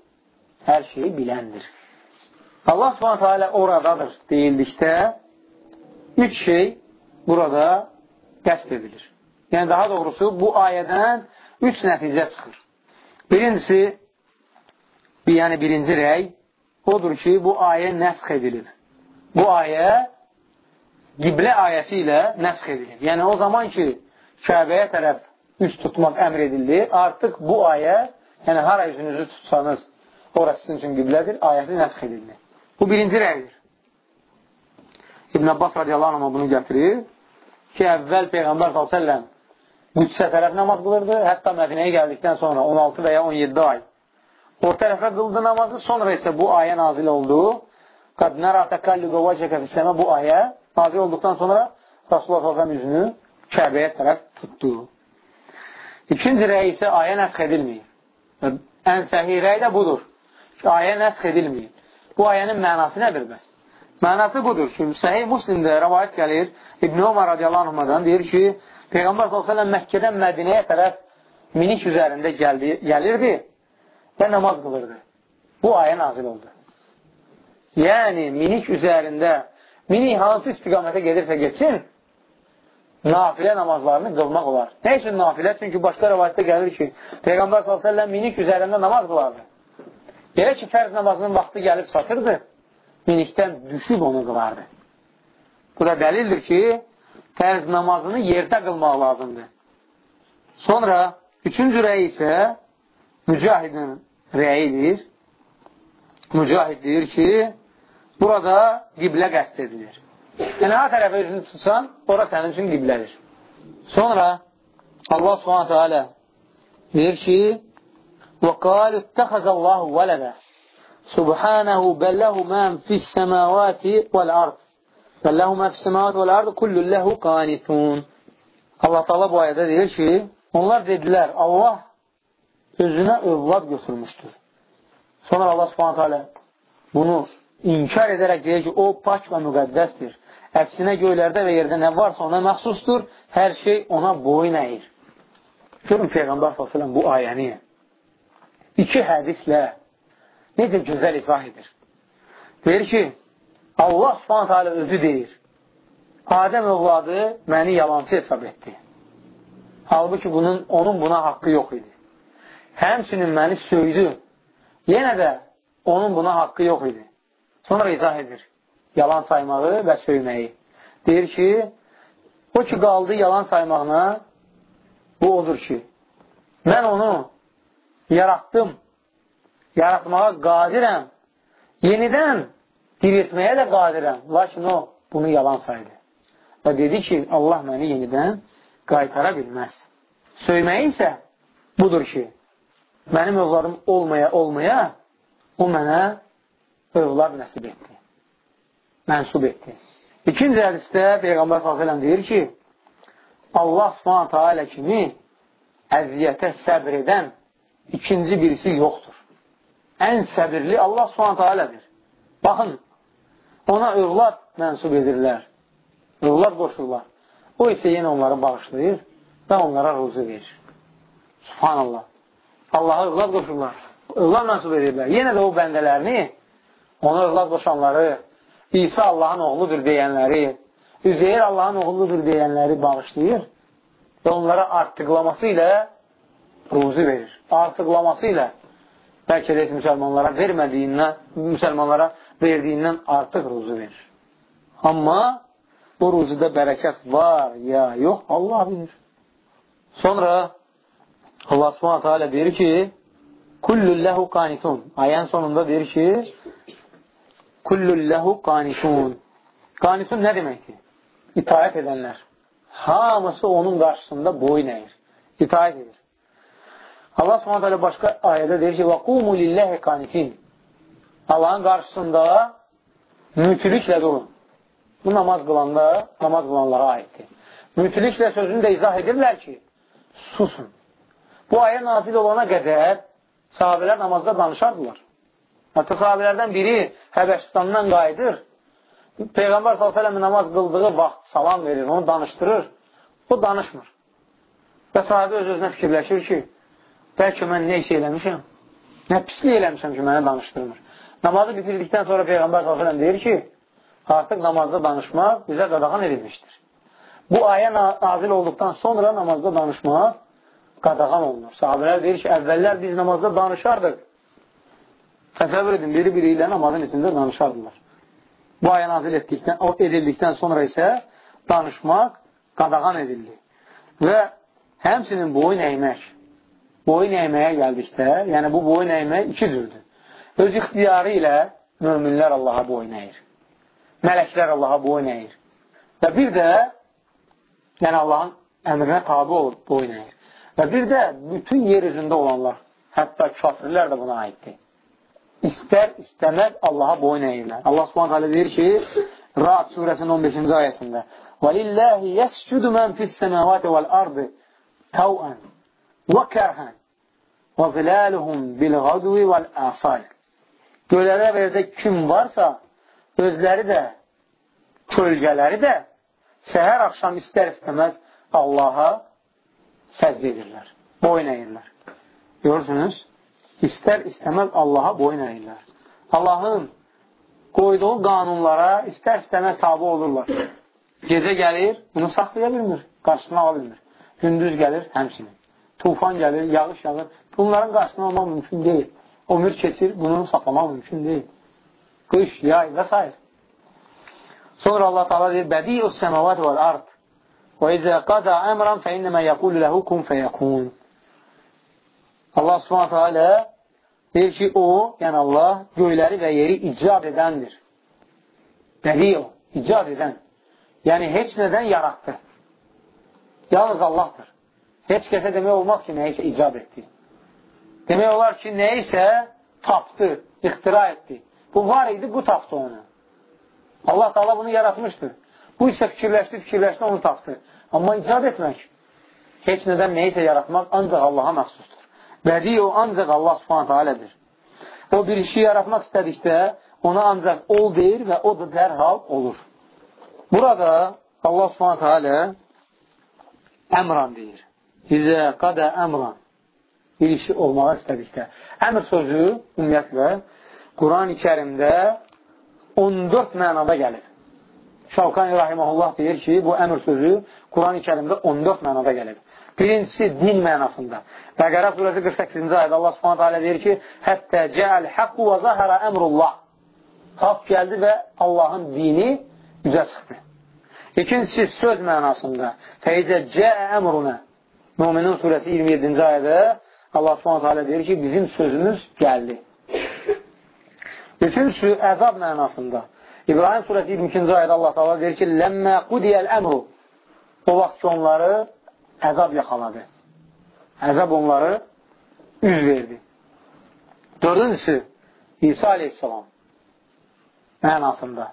hər şeyi biləndir. Allah subhanətə alə oradadır deyildikdə üç şey burada qəsb edilir. Yəni, daha doğrusu, bu ayədən üç nəticə çıxır. Birincisi, bir, yəni birinci rəy odur ki, bu ayə nəsx edilir. Bu ayə qiblə ayəsi ilə nəsx edilir. Yəni, o zaman ki, Kəbəyə tərəf üst tutmaq əmr edildi, artıq bu ayə, yəni hara üzünüzü tutsanız, orası sizin üçün qiblədir, ayəsi nəsx edildi. Bu birinci rəydir. İbn Abbas radiyallahu anh bunu gətirir ki, əvvəl Peyğəmbər s.ə.v Qüdsə tərəf namaz qılırdı, hətta Mədinəyə gəldikdən sonra 16 və ya 17 ay o tərəfə qıldı namazı, sonra isə bu ayə nazil oldu. Qad nərə təkallüqə vəcəkə fissəmə bu ayə nazil olduqdan sonra Rasulullah s.ə.v üzünü Kəbəyə tərəf tutdu. İkinci rəy isə ayə nəsx edilməyir. Ən səhih rəy də budur. Ayə nəsx edilməyir. Bu ayənin mənası nədir bəs? Mənası budur ki, Səhih Muslimdə rəvayət gəlir, İbn Umar radiyallahu anhdan deyir ki, Peyğəmbər s.ə.v Məkkədən Mədinəyə tərəf minik üzərində gəldi, gəlirdi və namaz qılırdı. Bu ayə nazil oldu. Yəni, minik üzərində, minik hansı istiqamətə gedirsə geçsin, nafilə namazlarını qılmaq olar. Nə üçün nafilə? Çünki başqa rəvayətdə gəlir ki, Peyğəmbər s.ə.v minik üzərində namaz qılardı. Belə ki, fərz namazının vaxtı gəlib satırdı, minikdən düşüb onu qılardı. Bu da dəlildir ki, fərz namazını yerdə qılmaq lazımdır. Sonra, üçüncü rəy isə mücahidin rəyidir. Mücahid deyir ki, burada qiblə qəst edilir. Yəni, ha tərəfə üzünü tutsan, ora sənin üçün qiblədir. Sonra Allah subhanətə alə deyir ki, وقالوا اتخذ الله ولدا سبحانه بل له ما في السماوات والأرض بل له ما في السماوات والأرض كل له قانتون Allah Taala bu ayədə deyir ki, onlar dedilər, Allah özünə övlad götürmüşdür. Sonra Allah Subhanahu taala bunu inkar edərək deyir ki, o pak və müqəddəsdir. Əksinə göylərdə və yerdə nə varsa ona məxsusdur, hər şey ona boyun əyir. Görün Peyğəmbər s.ə.v bu ayəni iki hədislə necə gözəl izah edir. Deyir ki, Allah hələ özü deyir, Adəm övladı məni yalancı hesab etdi. Halbuki bunun, onun buna haqqı yox idi. Həmçinin məni söydü. Yenə də onun buna haqqı yox idi. Sonra izah edir. Yalan saymağı və söyməyi. Deyir ki, o ki qaldı yalan saymağına, bu odur ki, mən onu yaratdım, yaratmağa qadirəm, yenidən diriltməyə də qadirəm. Lakin o bunu yalan saydı. Və dedi ki, Allah məni yenidən qaytara bilməz. Söyməyi isə budur ki, mənim övladım olmaya olmaya o mənə övlad nəsib etdi. Mənsub etdi. İkinci hədisdə Peyğəmbər s.ə.v deyir ki, Allah s.ə.v kimi əziyyətə səbr edən ikinci birisi yoxdur. Ən səbirli Allah alədir. Baxın, ona övlad mənsub edirlər. Övlad qoşurlar. O isə yenə onları bağışlayır və onlara ruzu verir. Subhanallah. Allaha övlad qoşurlar. Övlad mənsub edirlər. Yenə də o bəndələrini, ona övlad qoşanları, İsa Allahın oğludur deyənləri, Üzeyir Allahın oğludur deyənləri bağışlayır və onlara artdıqlaması ilə ruzu verir. Artıqlaması ilə bəlkə də müsəlmanlara vermədiyindən, müsəlmanlara verdiyindən artıq ruzu verir. Amma bu ruzuda bərəkət var ya yox, Allah bilir. Sonra Allah subhanətə alə deyir ki, Kullulləhu qanitun. Ayən sonunda deyir ki, Kullulləhu qanitun. Qanitun nə deməkdir? İtaət edənlər. Hamısı onun qarşısında boyun əyir. İtaət edir. Allah subhanət hələ başqa ayədə deyir ki, وَقُومُ لِلَّهِ قَانِتِينَ Allahın qarşısında mütüliklə durun. Bu namaz qılanda, namaz qılanlara aiddir. Mütüliklə sözünü də izah edirlər ki, susun. Bu ayə nazil olana qədər sahabələr namazda danışardılar. Hətta sahabələrdən biri Həbəşistandan qayıdır. Peyğəmbər s.ə.v namaz qıldığı vaxt salam verir, onu danışdırır. O danışmır. Və sahabə öz-özünə fikirləşir ki, bəlkə mən nə iş eləmişəm? Nə pislik eləmişəm ki, mənə danışdırmır. Namazı bitirdikdən sonra Peyğəmbər s.ə.v deyir ki, artıq namazda danışmaq bizə qadağan edilmişdir. Bu ayə nazil olduqdan sonra namazda danışmaq qadağan olunur. Sahabələr deyir ki, əvvəllər biz namazda danışardıq. Təsəvvür edin, biri-biri ilə namazın içində danışardılar. Bu ayə nazil etdikdən, edildikdən sonra isə danışmaq qadağan edildi. Və həmsinin boyun əymək. Boyun əyməyə gəldikdə, yəni bu boyun əymək iki cürdür. Öz ixtiyarı ilə möminlər Allaha boyun əyir. Mələklər Allaha boyun əyir. Və bir də, yəni Allahın əmrinə tabi olub boyun əyir. Və bir də bütün yer üzündə olanlar, hətta kafirlər də buna aiddir istər istəməz Allaha boyun əyirlər. Allah Subhanahu taala deyir ki, Ra'd surəsinin 15-ci ayəsində: "Və lillahi yescudu men fis-semawati vel-ardı taw'an və karhan və zilaluhum bil-ghadwi vel-asal." Göylərə və yerdə kim varsa, özləri də, kölgələri də səhər axşam istər istəməz Allaha səcdə edirlər, boyun əyirlər. Görürsünüz? İstər-istəməz Allaha boyun əyirlər. Allahın qoyduğu qanunlara istər-istəməz tabi olurlar. Gecə gəlir, bunu saxlaya bilmir, qarşısını ala bilmir. Gündüz gəlir, həmsinin. Tufan gəlir, yağış yağır. Bunların qarşısını almaq mümkün deyil. Ömür keçir, bunu saxlamaq mümkün deyil. Qış, yay və s. Sonra Allah Teala deyir, Bədiyyus səməvat və ard. Və izə qada əmran fə innəmə yəqulu ləhu kun fəyəkun. Allah subhanətə alə deyir ki, o, yəni Allah, göyləri və yeri icad edəndir. Bədi o, icad edən. Yəni, heç nədən yaratdı. Yalnız Allahdır. Heç kəsə demək olmaz ki, nəyisə icad etdi. Demək olar ki, nəyisə tapdı, ixtira etdi. Bu var idi, bu tapdı onu. Allah da bunu yaratmışdır. Bu isə fikirləşdi, fikirləşdi, onu tapdı. Amma icad etmək, heç nədən nəyisə yaratmaq ancaq Allaha məxsusdur. Bədi o ancaq Allah subhanətə alədir. O bir işi yaratmaq istədikdə ona ancaq ol deyir və o da dərhal olur. Burada Allah subhanətə alə əmran deyir. Hizə qadə əmran. Bir işi olmağa istədikdə. Əmr sözü ümumiyyətlə Quran-ı kərimdə 14 mənada gəlir. Şavkani Rahiməhullah deyir ki, bu əmr sözü Quran-ı kərimdə 14 mənada gəlir. Birincisi, din mənasında. Bəqərə surəsi 48-ci ayda Allah subhanətə alə deyir ki, Həttə cəəl həqqu və zəhərə əmrullah. Haqq gəldi və Allahın dini üzə çıxdı. İkincisi, söz mənasında. Fəizə cəə əmruna. Müminin surəsi 27-ci ayədə Allah subhanətə alə deyir ki, bizim sözümüz gəldi. Üçüncüsü, əzab mənasında. İbrahim surəsi 22-ci ayədə Allah taala deyir ki, "Ləmmə qudiyəl əmru" O vaxt ki, onları əzab yaxaladı. Əzab onları üz verdi. Dördüncüsü, İsa aleyhissalam mənasında.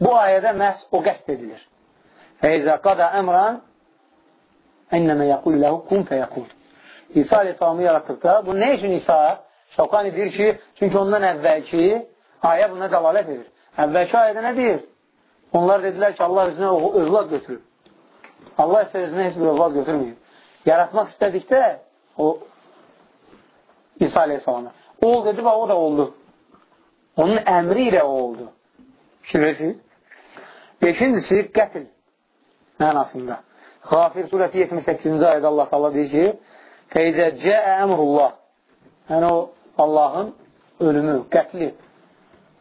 Bu ayədə məhz o qəst edilir. Fəizə qada əmran innəmə yəqul ləhu kun fəyəkun. İsa aleyhissalamı yaratdıqda, bu nə üçün İsa? Şavqani deyir ki, çünki ondan əvvəlki ayə buna dəlalət edir. Əvvəlki ayədə nə deyir? Onlar dedilər ki, Allah özünə övlad götürür. Allah isə özünə heç bir övlad götürməyib. Yaratmaq istədikdə o İsa aleyhissalama ol dedi və o da oldu. Onun əmri ilə o oldu. Fikirləşir. Beşincisi, qətl mənasında. Xafir surəsi 78-ci ayədə Allah Allah deyir ki, Feyzə cəə əmrullah Yəni o Allahın ölümü, qətli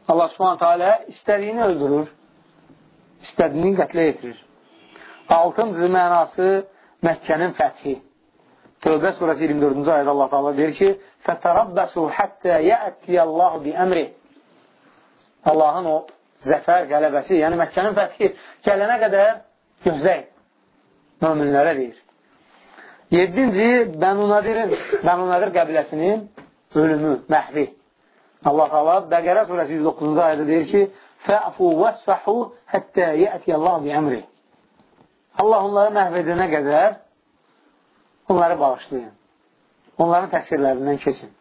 Allah subhanətə alə istədiyini öldürür, istədiyini qətlə yetirir. Altıncı mənası Məkkənin fəthi. Tövbə surəsi 24-cü ayədə Allah Taala deyir ki: "Fətarabbasu hatta ya'tiyallahu bi əmri." Allahın o zəfər qələbəsi, yəni Məkkənin fəthi gələnə qədər gözləyin. Möminlərə deyir. 7-ci Bənu Nadirin, Bənu Nadir qəbiləsinin ölümü, məhvi. Allah Taala Bəqərə surəsi 109-cu ayədə deyir ki: "Fa'fu wasfahu hatta ya'ti Allah bi emri." Allah onları məhv edənə qədər onları bağışlayın. Onların təqsirlərindən keçin.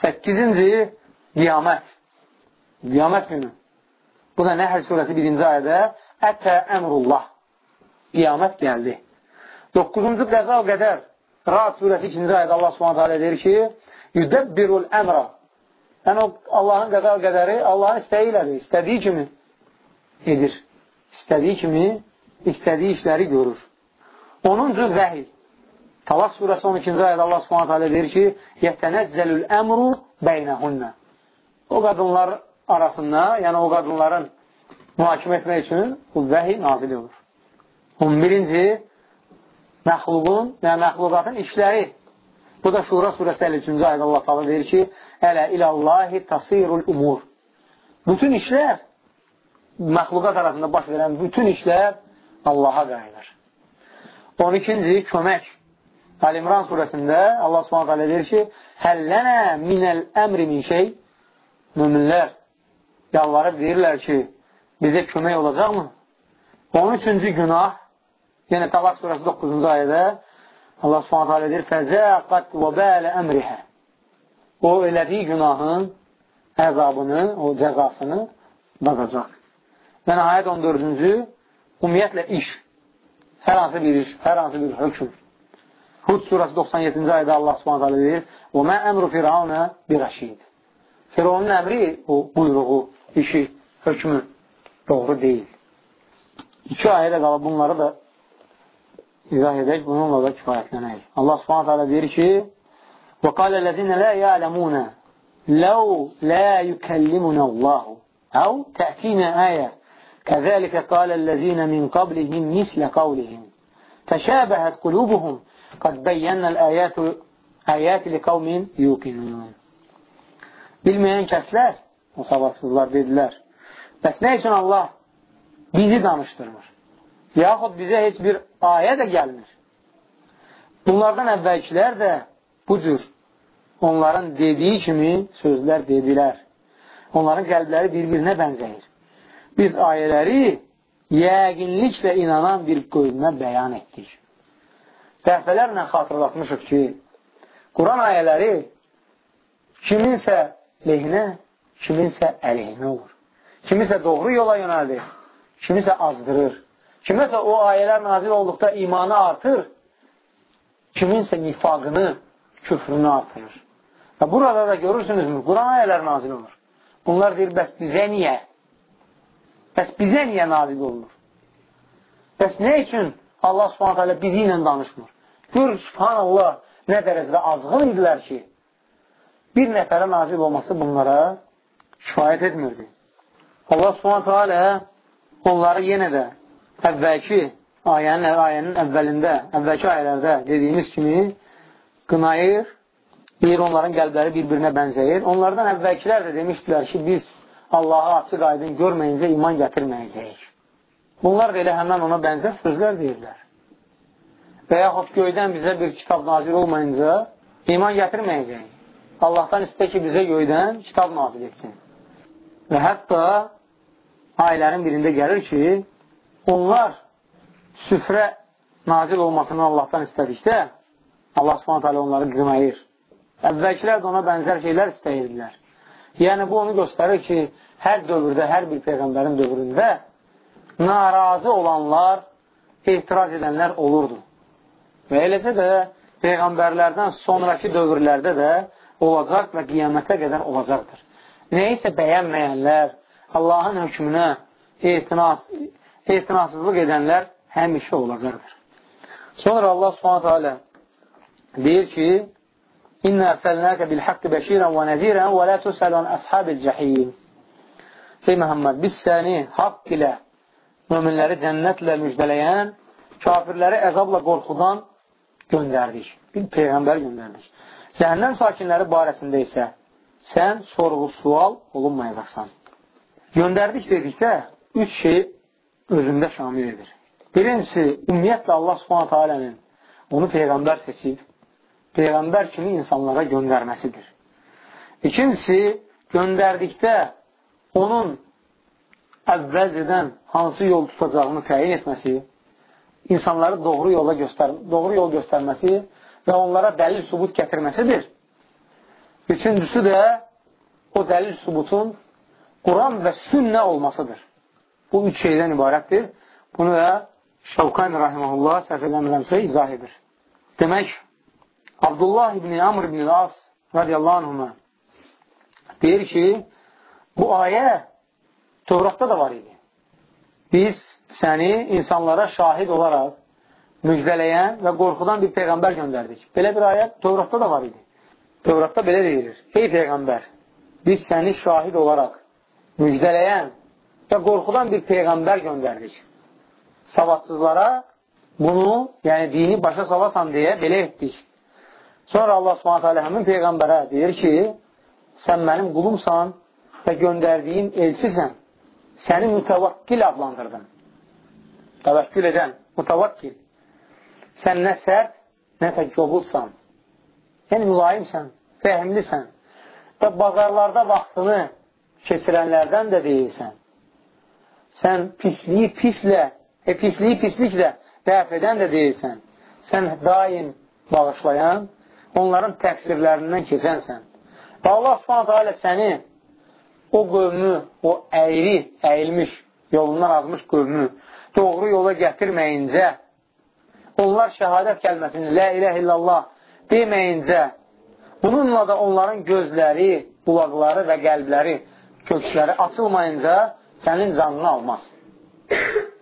8-ci qiyamət. Qiyamət günü. Bu da Nəhl surəsi 1-ci ayədə Ətə əmrullah. Qiyamət gəldi. 9-cu qəza qədər Rad surəsi 2-ci ayədə Allah Subhanahu taala deyir ki: "Yudabbirul əmra." Yəni o Allahın qəza qədəri Allahın istəyi ilədir. İstədiyi kimi edir. İstədiyi kimi istədiyi işləri görür. 10-cu vəhiy. Talaq surəsi 12-ci ayədə Allah Subhanahu taala deyir ki: "Yetənezzəlul əmru beynəhunna." O qadınlar arasında, yəni o qadınların mühakimə etmək üçün bu vəhiy nazil olur. 11-ci məxluqun, yəni məxluqatın işləri. Bu da Şura surəsi 53-cü ayədə Allah Taala deyir ki: "Ələ ilallahi tasirul umur." Bütün işlər məxluqat arasında baş verən bütün işlər Allaha qayıdır. 12-ci kömək. Əl-İmran surəsində Allah Subhanahu taala deyir ki: "Həllənə minəl əmri min şey." Möminlər yalvarıb deyirlər ki, bizə kömək olacaqmı? 13-cü günah yenə Talaq surəsi 9-cu ayədə Allah Subhanahu taala deyir: "Fəzaqat və bələ əmrihə." O elədiyi günahın əzabını, o cəzasını dadacaq. Və nəhayət 14-cü ümumiyyətlə iş, hər hansı bir iş, hər hansı bir hökm. Hud surası 97-ci ayədə Allah subhanət hələ deyir, və mə əmru firavunə bir əşid. Firavunun əmri, o buyruğu, işi, hökmü doğru deyil. İki ayədə qalıb bunları da izah edək, bununla da kifayətlənək. Allah subhanət hələ deyir ki, və qalə ləzinə lə yələmunə ləu lə yükəllimunə Allahu əv tətinə ayət كَذَلِكَ قَالَ الَّذِينَ مِنْ قَبْلِهِمْ مِثْلَ قَوْلِهِمْ تَشَابَهَتْ قُلُوبُهُمْ قَدْ بَيَّنَّ الْآيَاتِ آيَاتِ لِقَوْمٍ يُوقِنُونَ Bilməyən kəslər, o savadsızlar dedilər, bəs nə üçün Allah bizi danışdırmır? Yaxud bizə heç bir ayə də gəlmir. Bunlardan əvvəlkilər də bu cür onların dediyi kimi sözlər dedilər. Onların qəlbləri bir-birinə bənzəyir. Biz ayələri yəqinliklə inanan bir qövmə bəyan etdik. Dəfələrlə xatırlatmışıq ki, Quran ayələri kiminsə lehinə, kiminsə əleyhinə olur. Kimisə doğru yola yönəldir, kimisə azdırır. Kiməsə o ayələr nazil olduqda imanı artır, kiminsə nifaqını, küfrünü artırır. Və burada da görürsünüzmü, Quran ayələr nazil olur. Bunlar deyir, bəs bizə niyə? Bəs bizə niyə nazil olunur? Bəs nə üçün Allah subhanət hələ bizi ilə danışmır? Gör, subhanallah, nə dərəcədə azğın idilər ki, bir nəfərə nazil olması bunlara kifayət etmirdi. Allah subhanət hələ onları yenə də əvvəlki ayənin, ayənin əvvəlində, əvvəlki ayələrdə dediyimiz kimi qınayır, deyir onların qəlbləri bir-birinə bənzəyir. Onlardan əvvəlkilər də demişdilər ki, biz Allahı açıq aydın görməyincə iman gətirməyəcəyik. Bunlar da elə həmən ona bənzər sözlər deyirlər. Və yaxud göydən bizə bir kitab nazil olmayınca iman gətirməyəcəyik. Allahdan istə ki, bizə göydən kitab nazil etsin. Və hətta ayələrin birində gəlir ki, onlar süfrə nazil olmasını Allahdan istədikdə, Allah subhanət hələ onları qınayır. Əvvəlkilər də ona bənzər şeylər istəyirdilər. Yəni, bu onu göstərir ki, hər dövrdə, hər bir Peyğəmbərin dövründə narazı olanlar, etiraz edənlər olurdu. Və eləcə də Peyğəmbərlərdən sonraki dövrlərdə də olacaq və qiyamətə qədər olacaqdır. Nəyisə bəyənməyənlər, Allahın hökmünə etiraz, etinasızlıq edənlər həmişə olacaqdır. Sonra Allah subhanətə alə deyir ki, İnnə ərsəlnəkə bil-haqqı bəşirən və nəzirən və lə tüsələn əshabil cəhiyyin. Ey Məhəmməd, biz səni haqq ilə möminləri cənnətlə müjdələyən, kafirləri əzabla qorxudan göndərdik. Bir Peyğəmbər göndərdik. Cəhənnəm sakinləri barəsində isə sən sorğu sual olunmayacaqsan. Göndərdik dedikdə üç şey özündə şamil edir. Birincisi, ümumiyyətlə Allah subhanətə alənin onu Peyğəmbər seçib, Peyğəmbər kimi insanlara göndərməsidir. İkincisi, göndərdikdə onun əvvəlcədən hansı yol tutacağını təyin etməsi, insanları doğru yola göstər doğru yol göstərməsi və onlara dəlil subut gətirməsidir. Üçüncüsü də o dəlil subutun Quran və sünnə olmasıdır. Bu üç şeydən ibarətdir. Bunu da Şavqan Rahiməhullah səhv eləmirəmsə izah edir. Demək, Abdullah ibn Amr ibn As radiyallahu anhuma deyir ki, bu ayə Tövratda da var idi. Biz səni insanlara şahid olaraq müjdələyən və qorxudan bir Peyğəmbər göndərdik. Belə bir ayət Tövratda da var idi. Tövratda belə deyilir. Ey Peyğəmbər, biz səni şahid olaraq müjdələyən və qorxudan bir Peyğəmbər göndərdik. Savadsızlara bunu, yəni dini başa salasan deyə belə etdik. Sonra Allah hələ həmin Peyğəmbərə deyir ki, sən mənim qulumsan və göndərdiyim elçisən səni mütəvakkil adlandırdım. Təvəkkül edən, mütəvakkil. Sən nə sərt, nə də cobudsan. Yəni, mülayimsən, fəhimlisən və bazarlarda vaxtını keçirənlərdən də deyilsən. Sən pisliyi pislə, e, pisliyi pisliklə dəf edən də deyilsən. Sən daim bağışlayan, onların təqsirlərindən keçənsən. Və Allah subhanətə alə səni o qövmü, o əyri, əyilmiş, yolundan azmış qövmü doğru yola gətirməyincə, onlar şəhadət kəlməsini, lə iləh illallah deməyincə, bununla da onların gözləri, qulaqları və qəlbləri, köksləri açılmayınca sənin canını almaz.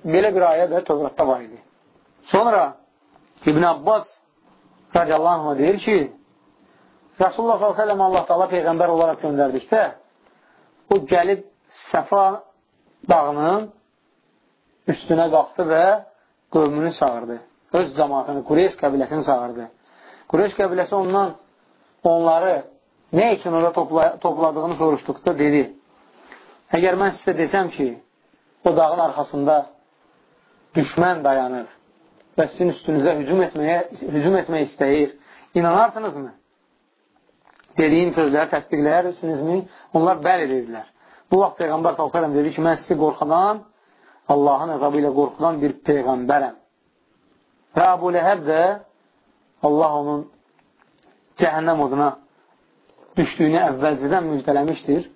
Belə bir ayə də Tövratda var idi. Sonra İbn Abbas radiyallahu anh deyir ki, Rasulullah s.ə.v Allah da Allah Peyğəmbər olaraq göndərdikdə, o gəlib Səfa dağının üstünə qalxdı və qövmünü çağırdı. Öz cəmatını, Qureyş qəbiləsini çağırdı. Qureyş qəbiləsi ondan onları nə üçün orada topla topladığını soruşduqda dedi, əgər mən sizə desəm ki, o dağın arxasında düşmən dayanır və sizin üstünüzə hücum etməyə, hücum etmək istəyir, inanarsınızmı? dediyin sözləri təsdiqləyərsinizmi? Onlar bəli dedilər. Bu vaxt Peyğəmbər s.ə.v dedi ki, mən sizi qorxadan, Allahın əzabı ilə qorxudan bir Peyğəmbərəm. Və Əbu Ləhəb də Allah onun cəhənnəm oduna düşdüyünü əvvəlcədən müjdələmişdir.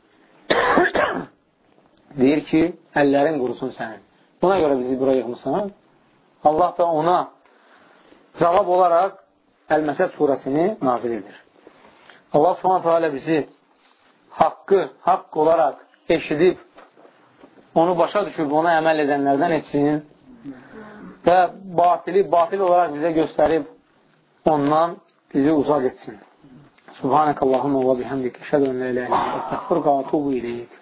Deyir ki, əllərin qurusun sənin. Buna görə bizi bura yığmışsan. Allah da ona cavab olaraq Əl-Məsəd surəsini nazil edir. Allah subhanətə alə bizi haqqı haqq olaraq eşidib, onu başa düşüb, ona əməl edənlərdən etsin və batili batil olaraq bizə göstərib, ondan bizi uzaq etsin. Subhanək Allahumma və bihəmdik, əşhədə ən lə ilə ilə, əstəxfurqa və tubu iləyik.